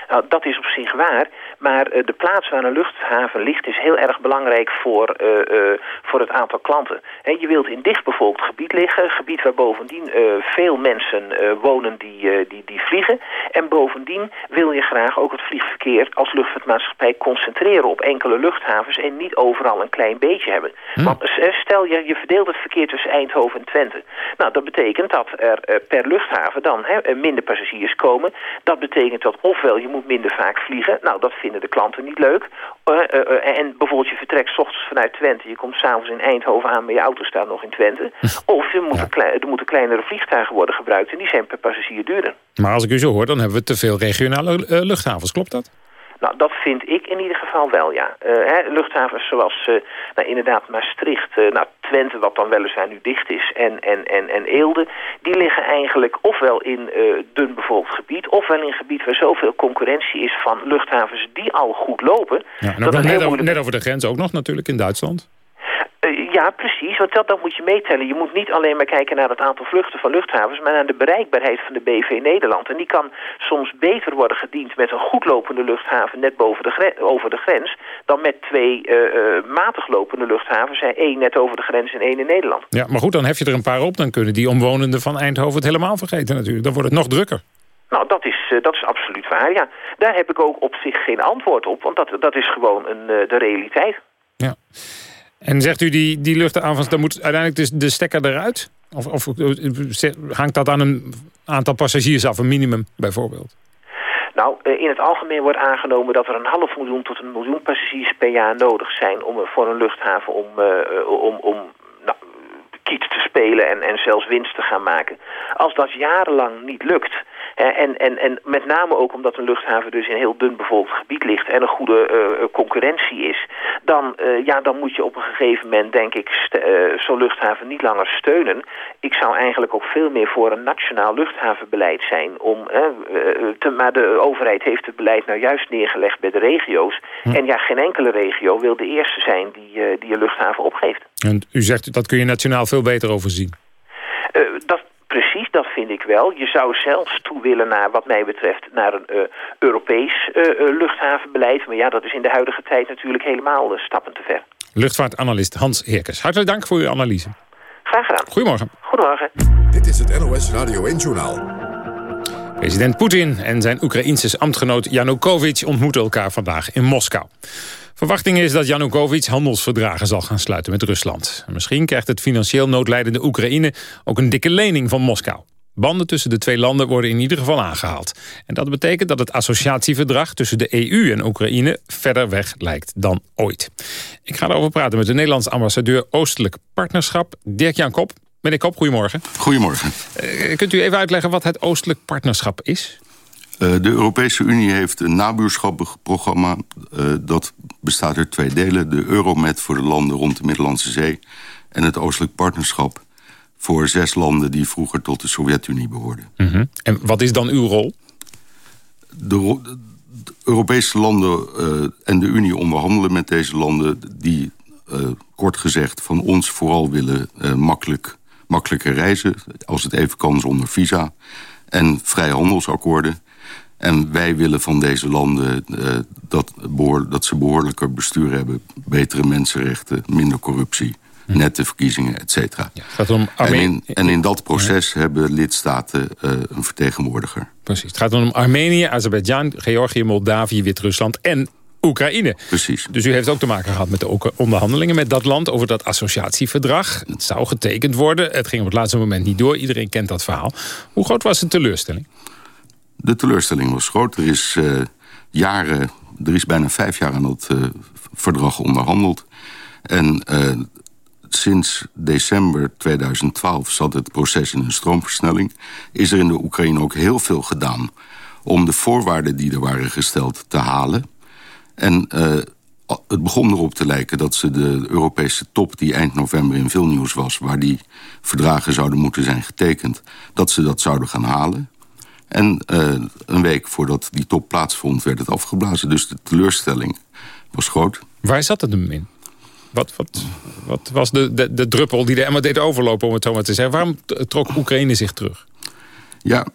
Nou, dat is op zich waar. Maar uh, de plaats waar een luchthaven ligt is heel erg belangrijk voor, uh, uh, voor het aantal klanten. He, je wilt in dichtbevolkt gebied liggen. Een gebied waar bovendien veel mensen wonen die, die, die vliegen. En bovendien wil je graag ook het vliegverkeer als luchtvaartmaatschappij concentreren op enkele luchthavens en niet overal een klein beetje hebben. Hm. Want stel je, je verdeelt het verkeer tussen Eindhoven en Twente. Nou, dat betekent dat er per luchthaven dan he, minder passagiers komen. Dat betekent dat ofwel je moet minder vaak vliegen. Nou, dat vinden de klanten niet leuk. Uh, uh, en bijvoorbeeld je vertrekt s ochtends vanuit Twente. Je komt s'avonds in Eindhoven aan, maar je auto staat nog in Twente. [laughs] of er moeten, ja. er moeten kleinere vliegtuigen worden gebruikt. En die zijn per passagier duurder. Maar als ik u zo hoor, dan hebben we te veel regionale luchthavens. Klopt dat? Nou, dat vind ik in ieder geval wel, ja. Uh, hè, luchthavens zoals uh, nou, inderdaad Maastricht, uh, nou, Twente, wat dan weliswaar nu dicht is, en, en, en, en Eelde... die liggen eigenlijk ofwel in dun bevolkt gebied... ofwel in gebied waar zoveel concurrentie is van luchthavens die al goed lopen... Ja, en dat net, over, net over de grens ook nog natuurlijk in Duitsland. Ja, precies. Want dat, dat moet je meetellen. Je moet niet alleen maar kijken naar het aantal vluchten van luchthavens... maar naar de bereikbaarheid van de BV Nederland. En die kan soms beter worden gediend met een goed lopende luchthaven... net boven de over de grens... dan met twee uh, uh, matig lopende luchthavens. één net over de grens en één in Nederland. Ja, maar goed, dan hef je er een paar op. Dan kunnen die omwonenden van Eindhoven het helemaal vergeten natuurlijk. Dan wordt het nog drukker. Nou, dat is, uh, dat is absoluut waar, ja. Daar heb ik ook op zich geen antwoord op, want dat, dat is gewoon een, de realiteit. Ja. En zegt u die, die luchtaanvals, dan moet uiteindelijk de, de stekker eruit? Of, of hangt dat aan een aantal passagiers af, een minimum bijvoorbeeld? Nou, in het algemeen wordt aangenomen dat er een half miljoen tot een miljoen passagiers per jaar nodig zijn om, voor een luchthaven om, uh, om, om nou, kiet te spelen en, en zelfs winst te gaan maken. Als dat jarenlang niet lukt, en, en, en met name ook omdat een luchthaven dus in een heel dun bevolkt gebied ligt en een goede uh, concurrentie is, dan, uh, ja, dan moet je op een gegeven moment, denk ik, uh, zo'n luchthaven niet langer steunen. Ik zou eigenlijk ook veel meer voor een nationaal luchthavenbeleid zijn. Om, te, maar de overheid heeft het beleid nou juist neergelegd bij de regio's. Hm. En ja, geen enkele regio wil de eerste zijn die, die een luchthaven opgeeft. En u zegt, dat kun je nationaal veel beter overzien. Precies, dat vind ik wel. Je zou zelfs toe willen naar, wat mij betreft, naar een uh, Europees uh, luchthavenbeleid. Maar ja, dat is in de huidige tijd natuurlijk helemaal stappen te ver. Luchtvaartanalist Hans Heerkes. Hartelijk dank voor uw analyse. Graag gedaan. Goedemorgen. Goedemorgen. Dit is het NOS Radio 1-journaal. President Poetin en zijn Oekraïense ambtgenoot Janukovic ontmoeten elkaar vandaag in Moskou. Verwachting is dat Janukovic handelsverdragen zal gaan sluiten met Rusland. misschien krijgt het financieel noodlijdende Oekraïne ook een dikke lening van Moskou. Banden tussen de twee landen worden in ieder geval aangehaald. En dat betekent dat het associatieverdrag tussen de EU en Oekraïne verder weg lijkt dan ooit. Ik ga erover praten met de Nederlandse ambassadeur Oostelijk Partnerschap, Dirk-Jan Kop. Meneer Kop, goedemorgen. Goedemorgen. Uh, kunt u even uitleggen wat het Oostelijk Partnerschap is? Uh, de Europese Unie heeft een nabuurschapprogramma. Uh, dat bestaat uit twee delen. De Euromed voor de landen rond de Middellandse Zee... en het Oostelijk Partnerschap voor zes landen... die vroeger tot de Sovjet-Unie behoorden. Mm -hmm. En wat is dan uw rol? De, de Europese landen uh, en de Unie onderhandelen met deze landen... die, kort gezegd, van ons vooral willen makkelijk, makkelijker reizen... als het even kan zonder visa... en vrijhandelsakkoorden... En wij willen van deze landen uh, dat, dat ze behoorlijker bestuur hebben... betere mensenrechten, minder corruptie, net de verkiezingen, et cetera. gaat om en, in, en in dat proces hebben lidstaten eh, een vertegenwoordiger. Precies. Het gaat dan om Armenië, Azerbeidzjan, Georgië, Moldavië, Wit-Rusland en Oekraïne. Precies. Dus u heeft ook te maken gehad met de onderhandelingen met dat land over dat associatieverdrag. Het zou getekend worden. Het ging op het laatste moment niet door. Iedereen kent dat verhaal. Hoe groot was de teleurstelling? De teleurstelling was groot. Er is eh, jaren, er is bijna vijf jaar aan dat eh, verdrag onderhandeld. En eh, sinds december 2012 zat het proces in een stroomversnelling. Is er in de Oekraïne ook heel veel gedaan om de voorwaarden die er waren gesteld te halen. En het begon erop te lijken dat ze de Europese top... die eind november in Vilnius was... waar die verdragen zouden moeten zijn getekend... dat ze dat zouden gaan halen. En eh, een week voordat die top plaatsvond werd het afgeblazen. Dus de teleurstelling was groot. Waar zat het hem in? Wat, wat, wat was de, de, de druppel die de emmer deed overlopen, om het zo maar te zeggen? Waarom trok Oekraïne zich terug? Ja,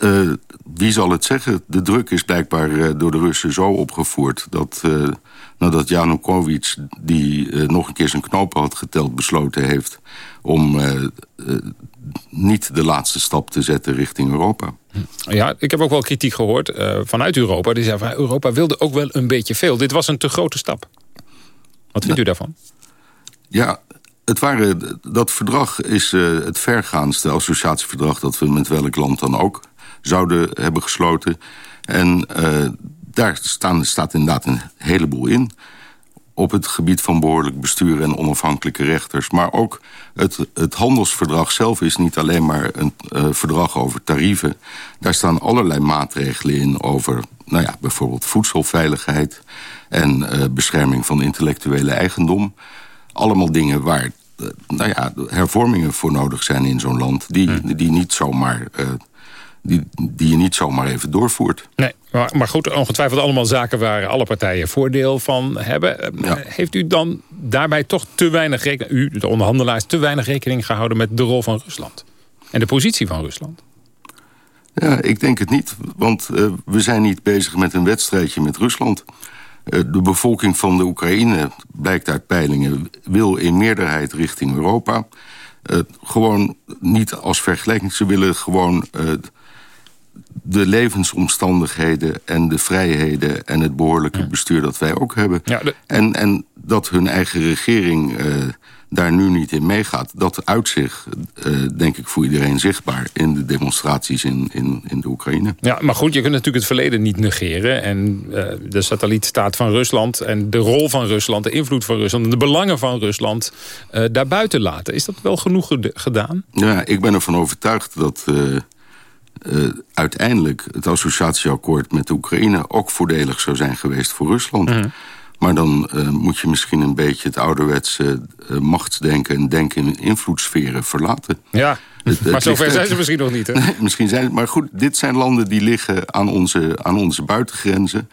eh, wie zal het zeggen? De druk is blijkbaar eh, door de Russen zo opgevoerd... dat eh, nadat Janukovic, die nog een keer zijn knopen had geteld... besloten heeft om niet de laatste stap te zetten richting Europa. Ja, ik heb ook wel kritiek gehoord eh, vanuit Europa. Die zei van Europa wilde ook wel een beetje veel. Dit was een te grote stap. Wat vindt u daarvan? Ja, het waren, dat verdrag is het vergaandste associatieverdrag... dat we met welk land dan ook zouden hebben gesloten. En eh, daar staan, staat inderdaad een heleboel in op het gebied van behoorlijk bestuur en onafhankelijke rechters. Maar ook het, het handelsverdrag zelf is niet alleen maar een eh, verdrag over tarieven. Daar staan allerlei maatregelen in over nou ja, bijvoorbeeld voedselveiligheid... en eh, bescherming van intellectuele eigendom. Allemaal dingen waar nou ja, hervormingen voor nodig zijn in zo'n land... die, die, niet zomaar, die, die je niet zomaar even doorvoert. Nee, maar, maar goed, ongetwijfeld allemaal zaken waar alle partijen voordeel van hebben. Eh, Heeft u dan daarbij toch te weinig rekening, u, de onderhandelaars, te weinig rekening gehouden met de rol van Rusland? En de positie van Rusland? Ja, ik denk het niet. Want uh, we zijn niet bezig met een wedstrijdje met Rusland. Uh, de bevolking van de Oekraïne, blijkt uit peilingen... wil in meerderheid richting Europa. Uh, gewoon niet als vergelijking. Ze willen gewoon de levensomstandigheden en de vrijheden... en het behoorlijke bestuur dat wij ook hebben. Ja, de... en, en dat hun eigen regering daar nu niet in meegaat... dat uit zich, uh, denk ik, voor iedereen zichtbaar... in de demonstraties in, in, in de Oekraïne. Ja, maar goed, je kunt natuurlijk het verleden niet negeren. En uh, de satellietstaat van Rusland en de rol van Rusland... de invloed van Rusland en de belangen van Rusland daarbuiten laten. Is dat wel genoeg gedaan? Ja, ik ben ervan overtuigd dat... uiteindelijk het associatieakkoord met de Oekraïne... ook voordelig zou zijn geweest voor Rusland... Mm. Maar dan uh, moet je misschien een beetje het ouderwetse uh, machtsdenken... en denken in invloedssferen verlaten. Ja, het, [laughs] het maar zover zijn ze misschien nog niet. Hè? Nee, misschien zijn Maar goed, dit zijn landen die liggen aan onze, aan onze buitengrenzen.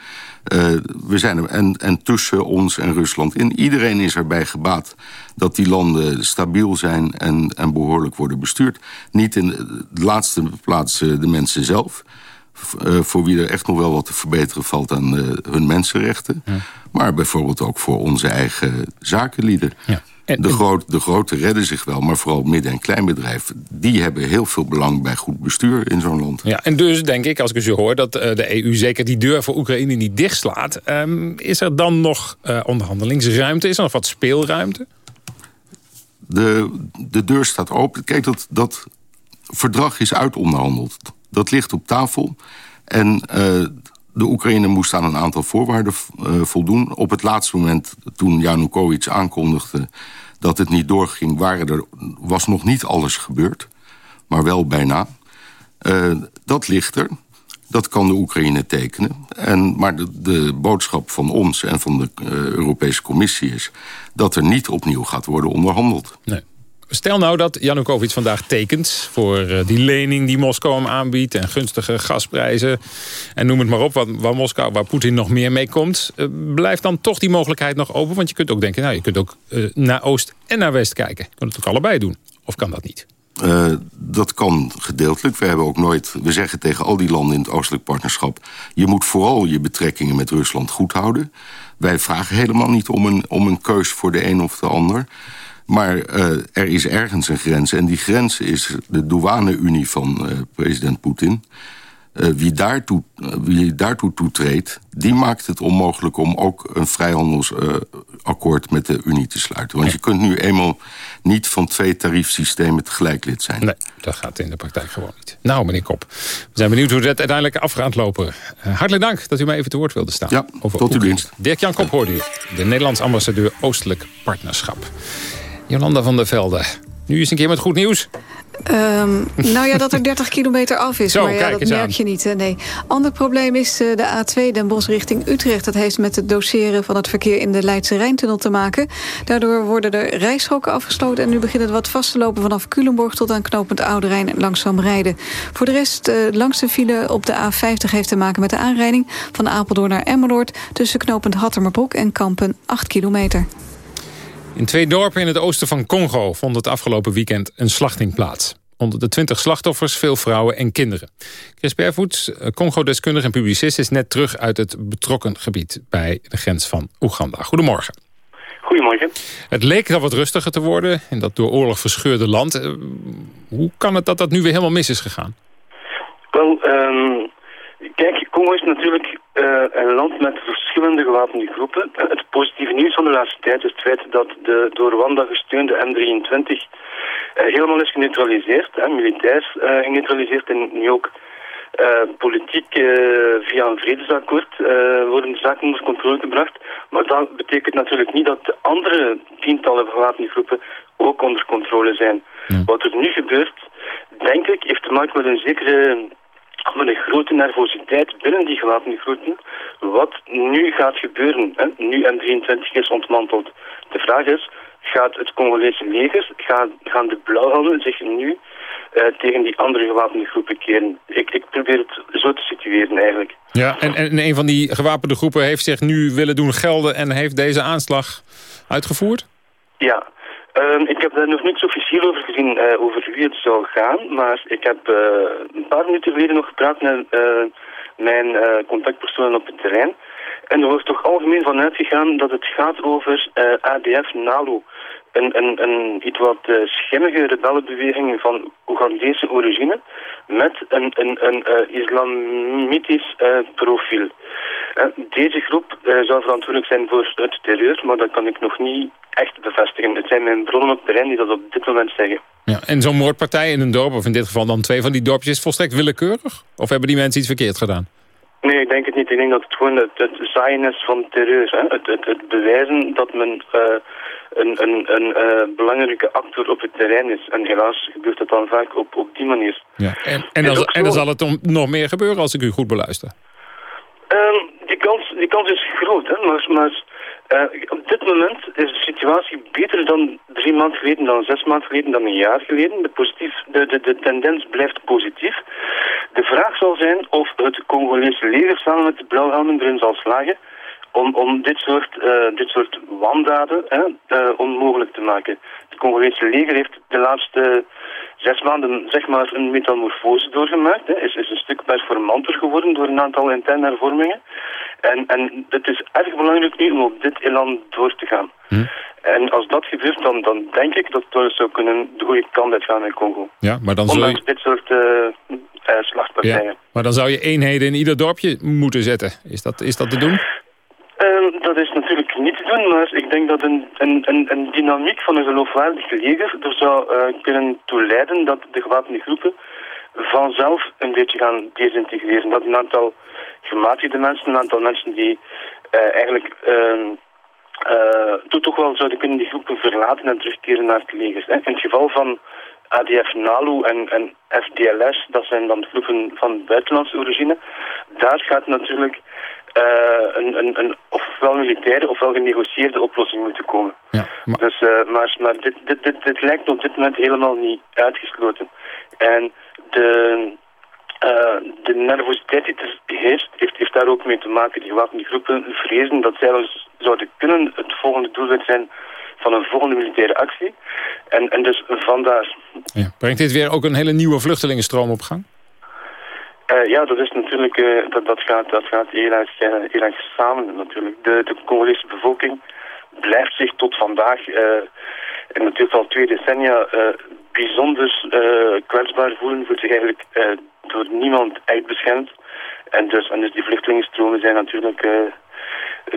Uh, we zijn er, en, en tussen ons en Rusland in. Iedereen is erbij gebaat dat die landen stabiel zijn... en, en behoorlijk worden bestuurd. Niet in de laatste plaats de mensen zelf... Uh, voor wie er echt nog wel wat te verbeteren valt aan uh, hun mensenrechten. Ja. Maar bijvoorbeeld ook voor onze eigen zakenlieden. Ja. De, groot, de grote redden zich wel, maar vooral midden- en kleinbedrijf... die hebben heel veel belang bij goed bestuur in zo'n land. Ja, en dus denk ik, als ik u zo hoor... dat uh, de EU zeker die deur voor Oekraïne niet dichtslaat. Um, is er dan nog onderhandelingsruimte? Is er nog wat speelruimte? De, de deur staat open. Kijk, dat, dat verdrag is uitonderhandeld. Dat ligt op tafel. En uh, de Oekraïne moest aan een aantal voorwaarden uh, voldoen. Op het laatste moment, toen Janukovic aankondigde dat het niet doorging... Waren er, was nog niet alles gebeurd, maar wel bijna. Uh, dat ligt er. Dat kan de Oekraïne tekenen. En, maar de, de boodschap van ons en van de Europese Commissie is... dat er niet opnieuw gaat worden onderhandeld. Nee. Stel nou dat Janukovic vandaag tekent voor uh, die lening die Moskou hem aanbiedt... en gunstige gasprijzen en noem het maar op, waar, waar Moskou, waar Poetin nog meer mee komt. Uh, blijft dan toch die mogelijkheid nog open? Want je kunt ook denken, nou, je kunt ook uh, naar Oost en naar West kijken. Je kunt het ook allebei doen. Of kan dat niet? dat kan gedeeltelijk. We, hebben ook nooit, we zeggen tegen al die landen in het oostelijk partnerschap... je moet vooral je betrekkingen met Rusland goed houden. Wij vragen helemaal niet om een, om een keus voor de een of de ander... Maar uh, er is ergens een grens. En die grens is de douane-unie van uh, president Poetin. Uh, wie, daartoe, wie daartoe toetreedt, die maakt het onmogelijk... om ook een vrijhandelsakkoord met de Unie te sluiten. Want je kunt nu eenmaal niet van twee tariefsystemen tegelijk lid zijn. Nee, dat gaat in de praktijk gewoon niet. Nou, meneer Kop, we zijn benieuwd hoe dat uiteindelijk af gaat lopen. hartelijk dank dat u mij even te woord wilde staan. Ja, over tot uw dienst. Dirk-Jan Kop hoorde u, de Nederlands ambassadeur Oostelijk Partnerschap. Jolanda van der Velde. Nu is een keer met goed nieuws. Um, nou ja, dat er [laughs] 30 kilometer af is. Zo, maar ja, dat merk aan. je niet. Nee. Ander probleem is uh, de A2 Den Bosch richting Utrecht. Dat heeft met het doseren van het verkeer in de Leidse Rijntunnel te maken. Daardoor worden er rijstroken afgesloten... en nu begint het wat vast te lopen vanaf Culemborg... tot aan knooppunt Oude Rijn langzaam rijden. Voor de rest, uh, langste file op de A50 heeft te maken met de aanrijding... van Apeldoorn naar Emmeloord... tussen knooppunt Hattermerbroek en Kampen 8 kilometer. In twee dorpen in het oosten van Congo vond het afgelopen weekend een slachting plaats. Onder de twintig slachtoffers veel vrouwen en kinderen. Chris Pervoets, Congo-deskundige en publicist... is net terug uit het betrokken gebied bij de grens van Oeganda. Goedemorgen. Goedemorgen. Het leek al wat rustiger te worden in dat door oorlog verscheurde land. Uh, hoe kan het dat dat nu weer helemaal mis is gegaan? Wel, um, kijk, Congo is natuurlijk uh, een land met verschillende gewapende groepen. Het positieve nieuws van de laatste tijd is het feit dat de door Rwanda gesteunde M23 uh, helemaal is geneutraliseerd, hè, militair uh, geneutraliseerd en nu ook politiek via een vredesakkoord worden de zaken onder controle gebracht. Maar dat betekent natuurlijk niet dat de andere tientallen gewapende groepen ook onder controle zijn. Ja. Wat er nu gebeurt, denk ik, heeft te maken met een zekere met een grote nervositeit binnen die gewapende groepen. Wat nu gaat gebeuren, hè? nu M23 is ontmanteld. De vraag is, gaat het Congolese leger, gaan, gaan de blauwhelmen zich nu uh, tegen die andere gewapende groepen keren? Ik, ik probeer het zo te situeren eigenlijk. Ja, en, en een van die gewapende groepen heeft zich nu willen doen gelden en heeft deze aanslag uitgevoerd? Ja, Um, ik heb daar nog niks officieel over gezien, uh, over wie het zou gaan. Maar ik heb uh, een paar minuten geleden nog gepraat met uh, mijn contactpersonen op het terrein. En er wordt toch algemeen van uitgegaan dat het gaat over ADF-NALU. Een, een, een iets wat schimmige rebellenbeweging van Oegandese origine met een, een, een islamitisch profiel. deze groep zou verantwoordelijk zijn voor het terreur, maar dat kan ik nog niet echt bevestigen. Het zijn mijn bronnen op terrein die dat op dit moment zeggen. Ja, en zo'n moordpartij in een dorp, of in dit geval dan twee van die dorpjes, is volstrekt willekeurig? Of hebben die mensen iets verkeerd gedaan? Nee, ik denk het niet. Ik denk dat het gewoon het, het zaaien is van terreur. Hè? Het, het, het bewijzen dat men uh, een, een, een uh, belangrijke actor op het terrein is. En helaas gebeurt dat dan vaak op, op die manier. Ja. En, en, dan, en dan zal het om nog meer gebeuren als ik u goed beluister? Um, die, kans, die kans is groot, hè? maar... maar uh, op dit moment is de situatie beter dan drie maanden geleden, dan zes maanden geleden, dan een jaar geleden. De, positief, de, de, de tendens blijft positief. De vraag zal zijn of het Congolese leger samen met de blauwhelmen erin zal slagen om, om dit, soort, uh, dit soort wandaden hè, uh, onmogelijk te maken. Het Congolese leger heeft de laatste zes maanden zeg maar een metamorfose doorgemaakt. Hè. Is, is een stuk performanter geworden door een aantal interne hervormingen. En, en het is erg belangrijk nu om op dit elan door te gaan. Hm. En als dat gebeurt, dan, dan denk ik dat het zou kunnen de goede kant uit gaan in Congo. Ja, maar dan Ondanks je... dit soort uh, uh, slachtpartijen. Ja, maar dan zou je eenheden in ieder dorpje moeten zetten. Is dat, is dat te doen? Uh, dat is natuurlijk niet te doen, maar ik denk dat een, een, een, een dynamiek van een geloofwaardig leger er zou uh, kunnen toe leiden dat de gewapende groepen vanzelf een beetje gaan desintegreren. Dat een aantal gematigde mensen, een aantal mensen die uh, eigenlijk toch wel zouden kunnen die groepen verlaten en terugkeren naar het leger. In het geval van ADF-NALU en, en FDLS, dat zijn dan groepen van buitenlandse origine, daar gaat natuurlijk uh, een, een, een ofwel militaire ofwel genegocieerde oplossing moeten komen. Ja, maar... Dus, uh, maar, maar dit, dit, dit, dit lijkt op dit moment helemaal niet uitgesloten. En de, uh, de nervositeit die er heerst, heeft, heeft daar ook mee te maken. Die gewapende groepen vrezen dat zij wel zouden kunnen het volgende doelwit zijn van een volgende militaire actie. En, en dus vandaar... Ja. Brengt dit weer ook een hele nieuwe vluchtelingenstroom op gang? Uh, ja, dat is natuurlijk, uh, dat, dat gaat, dat gaat heel, erg, uh, heel erg samen natuurlijk. De, de Congolese bevolking blijft zich tot vandaag en natuurlijk al twee decennia bijzonder kwetsbaar voelen, voelt zich eigenlijk door niemand echt beschermd. En dus, en dus die vluchtelingenstromen zijn natuurlijk,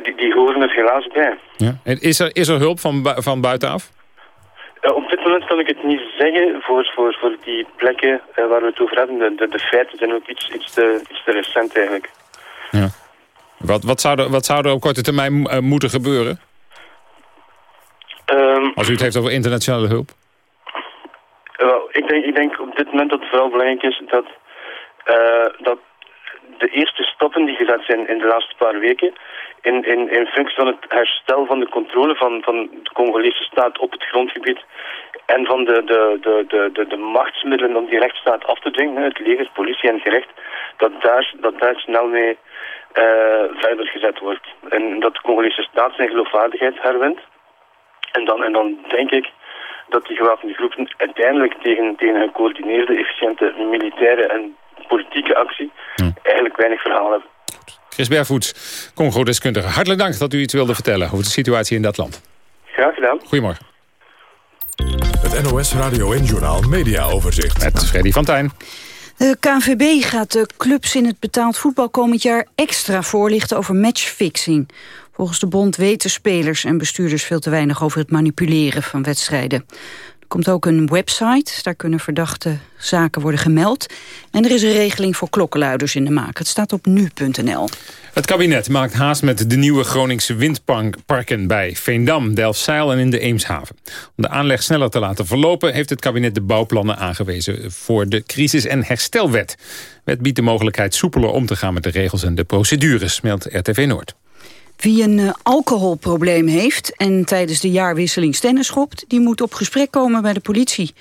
die, die horen het helaas bij. Ja. En is, er, is er hulp van, van buitenaf? Uh, op dit moment kan ik het niet zeggen voor, voor, voor die plekken uh, waar we het over hebben. De, de, de, feiten zijn ook iets, iets, te, iets te recent eigenlijk. Ja. Wat, wat, zou er, wat zou er op korte termijn uh, moeten gebeuren? Um, Als u het heeft over internationale hulp? Wel, ik denk, ik denk op dit moment dat het vooral belangrijk is dat, dat de eerste stappen die gezet zijn in de laatste paar weken in, in, in functie van het herstel van de controle van, van de Congolese staat op het grondgebied en van de, de, de, de, de, de machtsmiddelen om die rechtsstaat af te dwingen, het leger, politie en gerecht, dat daar, dat daar snel mee uh, verder gezet wordt. En dat de Congolese staat zijn geloofwaardigheid herwint. En dan, en dan denk ik dat die gewapende groepen uiteindelijk tegen, tegen een gecoördineerde, efficiënte militaire en politieke actie hm. eigenlijk weinig verhaal hebben. Chris Bervoets, Congo-deskundige. Hartelijk dank dat u iets wilde vertellen over de situatie in dat land. Graag gedaan. Goedemorgen. Het NOS Radio en Journaal Media Overzicht. Met Freddy van Tijn. De KNVB gaat de clubs in het betaald voetbal komend jaar extra voorlichten over matchfixing. Volgens de bond weten spelers en bestuurders veel te weinig over het manipuleren van wedstrijden. Komt ook een website, daar kunnen verdachte zaken worden gemeld. En er is een regeling voor klokkenluiders in de maak. Het staat op nu.nl. Het kabinet maakt haast met de nieuwe Groningse windparken bij Veendam, Delfzijl en in de Eemshaven. Om de aanleg sneller te laten verlopen heeft het kabinet de bouwplannen aangewezen voor de crisis- en herstelwet. Wet biedt de mogelijkheid soepeler om te gaan met de regels en de procedures, meldt RTV Noord. Wie een uh, alcoholprobleem heeft en tijdens de jaarwisseling stennis schopt... die moet op gesprek komen bij de politie.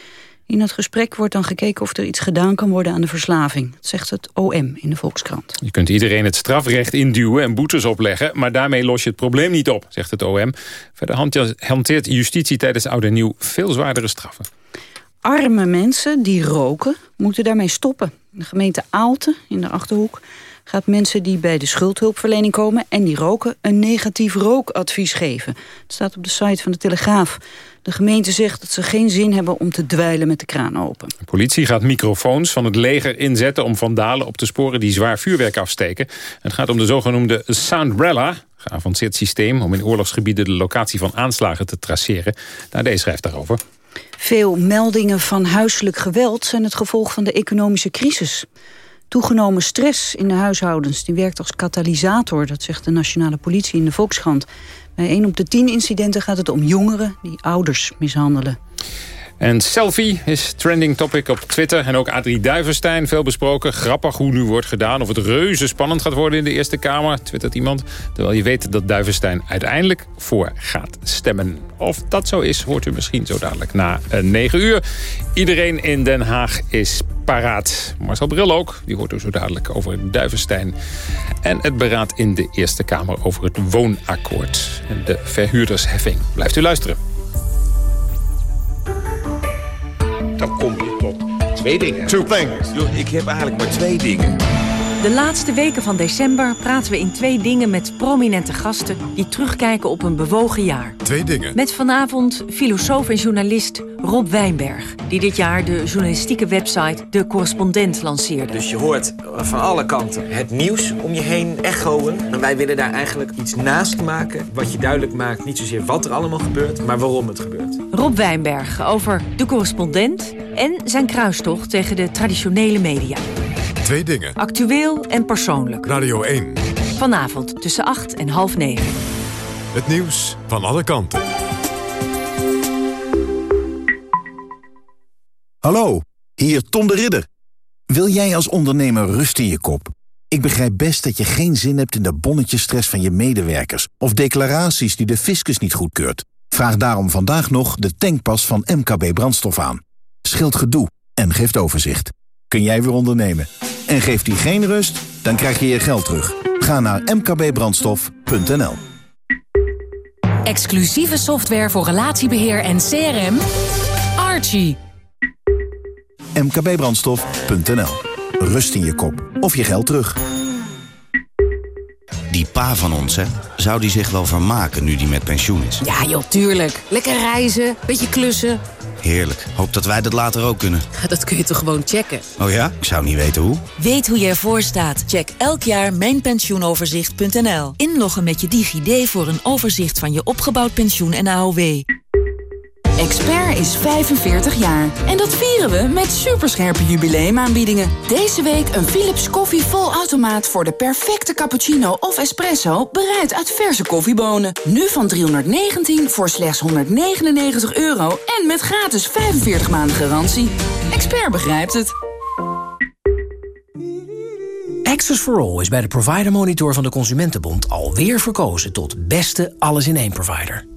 In het gesprek wordt dan gekeken of er iets gedaan kan worden aan de verslaving. Dat zegt het OM in de Volkskrant. Je kunt iedereen het strafrecht induwen en boetes opleggen... maar daarmee los je het probleem niet op, zegt het OM. Verder hanteert justitie tijdens oud en nieuw veel zwaardere straffen. Arme mensen die roken moeten daarmee stoppen. De gemeente Aalten in de Achterhoek gaat mensen die bij de schuldhulpverlening komen... en die roken een negatief rookadvies geven. Het staat op de site van de Telegraaf. De gemeente zegt dat ze geen zin hebben om te dweilen met de kraan open. De politie gaat microfoons van het leger inzetten om vandalen op te sporen die zwaar vuurwerk afsteken. Het gaat om de zogenoemde Soundbrella, geavanceerd systeem om in oorlogsgebieden de locatie van aanslagen te traceren. Nou, deze schrijft daarover. Veel meldingen van huiselijk geweld zijn het gevolg van de economische crisis. Toegenomen stress in de huishoudens die werkt als katalysator... dat zegt de nationale politie in de Volkskrant. Bij 1 op de 10 incidenten gaat het om jongeren die ouders mishandelen. En selfie is trending topic op Twitter. En ook Adrie Duivenstein, veel besproken. Grappig hoe nu wordt gedaan. Of het reuze spannend gaat worden in de Eerste Kamer. Twittert iemand. Terwijl je weet dat Duivenstein uiteindelijk voor gaat stemmen. Of dat zo is, hoort u misschien zo dadelijk na 9 uur. Iedereen in Den Haag is paraat. Marcel Bril ook. Die hoort u zo dadelijk over Duivenstein. En het beraad in de Eerste Kamer over het woonakkoord. En de verhuurdersheffing. Blijft u luisteren. Dan kom je tot twee dingen. Two things. Yo, ik heb eigenlijk maar twee dingen. De laatste weken van december praten we in Twee Dingen met prominente gasten... die terugkijken op een bewogen jaar. Twee dingen. Met vanavond filosoof en journalist Rob Wijnberg... die dit jaar de journalistieke website De Correspondent lanceerde. Dus je hoort van alle kanten het nieuws om je heen echoen. En wij willen daar eigenlijk iets naast maken... wat je duidelijk maakt, niet zozeer wat er allemaal gebeurt... maar waarom het gebeurt. Rob Wijnberg over De Correspondent... en zijn kruistocht tegen de traditionele media. Twee dingen. Actueel en persoonlijk. Radio 1. Vanavond tussen 8 en half 9. Het nieuws van alle kanten. Hallo, hier Tom de Ridder. Wil jij als ondernemer rust in je kop? Ik begrijp best dat je geen zin hebt in de bonnetjesstress van je medewerkers... of declaraties die de fiscus niet goedkeurt. Vraag daarom vandaag nog de tankpas van MKB Brandstof aan. Scheelt gedoe en geeft overzicht. Kun jij weer ondernemen? En geeft die geen rust? Dan krijg je je geld terug. Ga naar mkbbrandstof.nl Exclusieve software voor relatiebeheer en CRM. Archie. mkbbrandstof.nl Rust in je kop of je geld terug. Die pa van ons, hè? Zou die zich wel vermaken nu die met pensioen is? Ja, joh, tuurlijk. Lekker reizen, beetje klussen. Heerlijk. Hoop dat wij dat later ook kunnen. [laughs] Dat kun je toch gewoon checken? Oh ja? Ik zou niet weten hoe. Weet hoe je ervoor staat? Check elk jaar mijnpensioenoverzicht.nl. Inloggen met je DigiD voor een overzicht van je opgebouwd pensioen en AOW. Expert is 45 jaar. En dat vieren we met superscherpe jubileumaanbiedingen. Deze week een Philips koffie volautomaat voor de perfecte cappuccino of espresso... bereid uit verse koffiebonen. Nu van 319 voor slechts 199 euro en met gratis 45 maanden garantie. Expert begrijpt het. Access for All is bij de Provider Monitor van de Consumentenbond... alweer verkozen tot beste alles-in-één provider.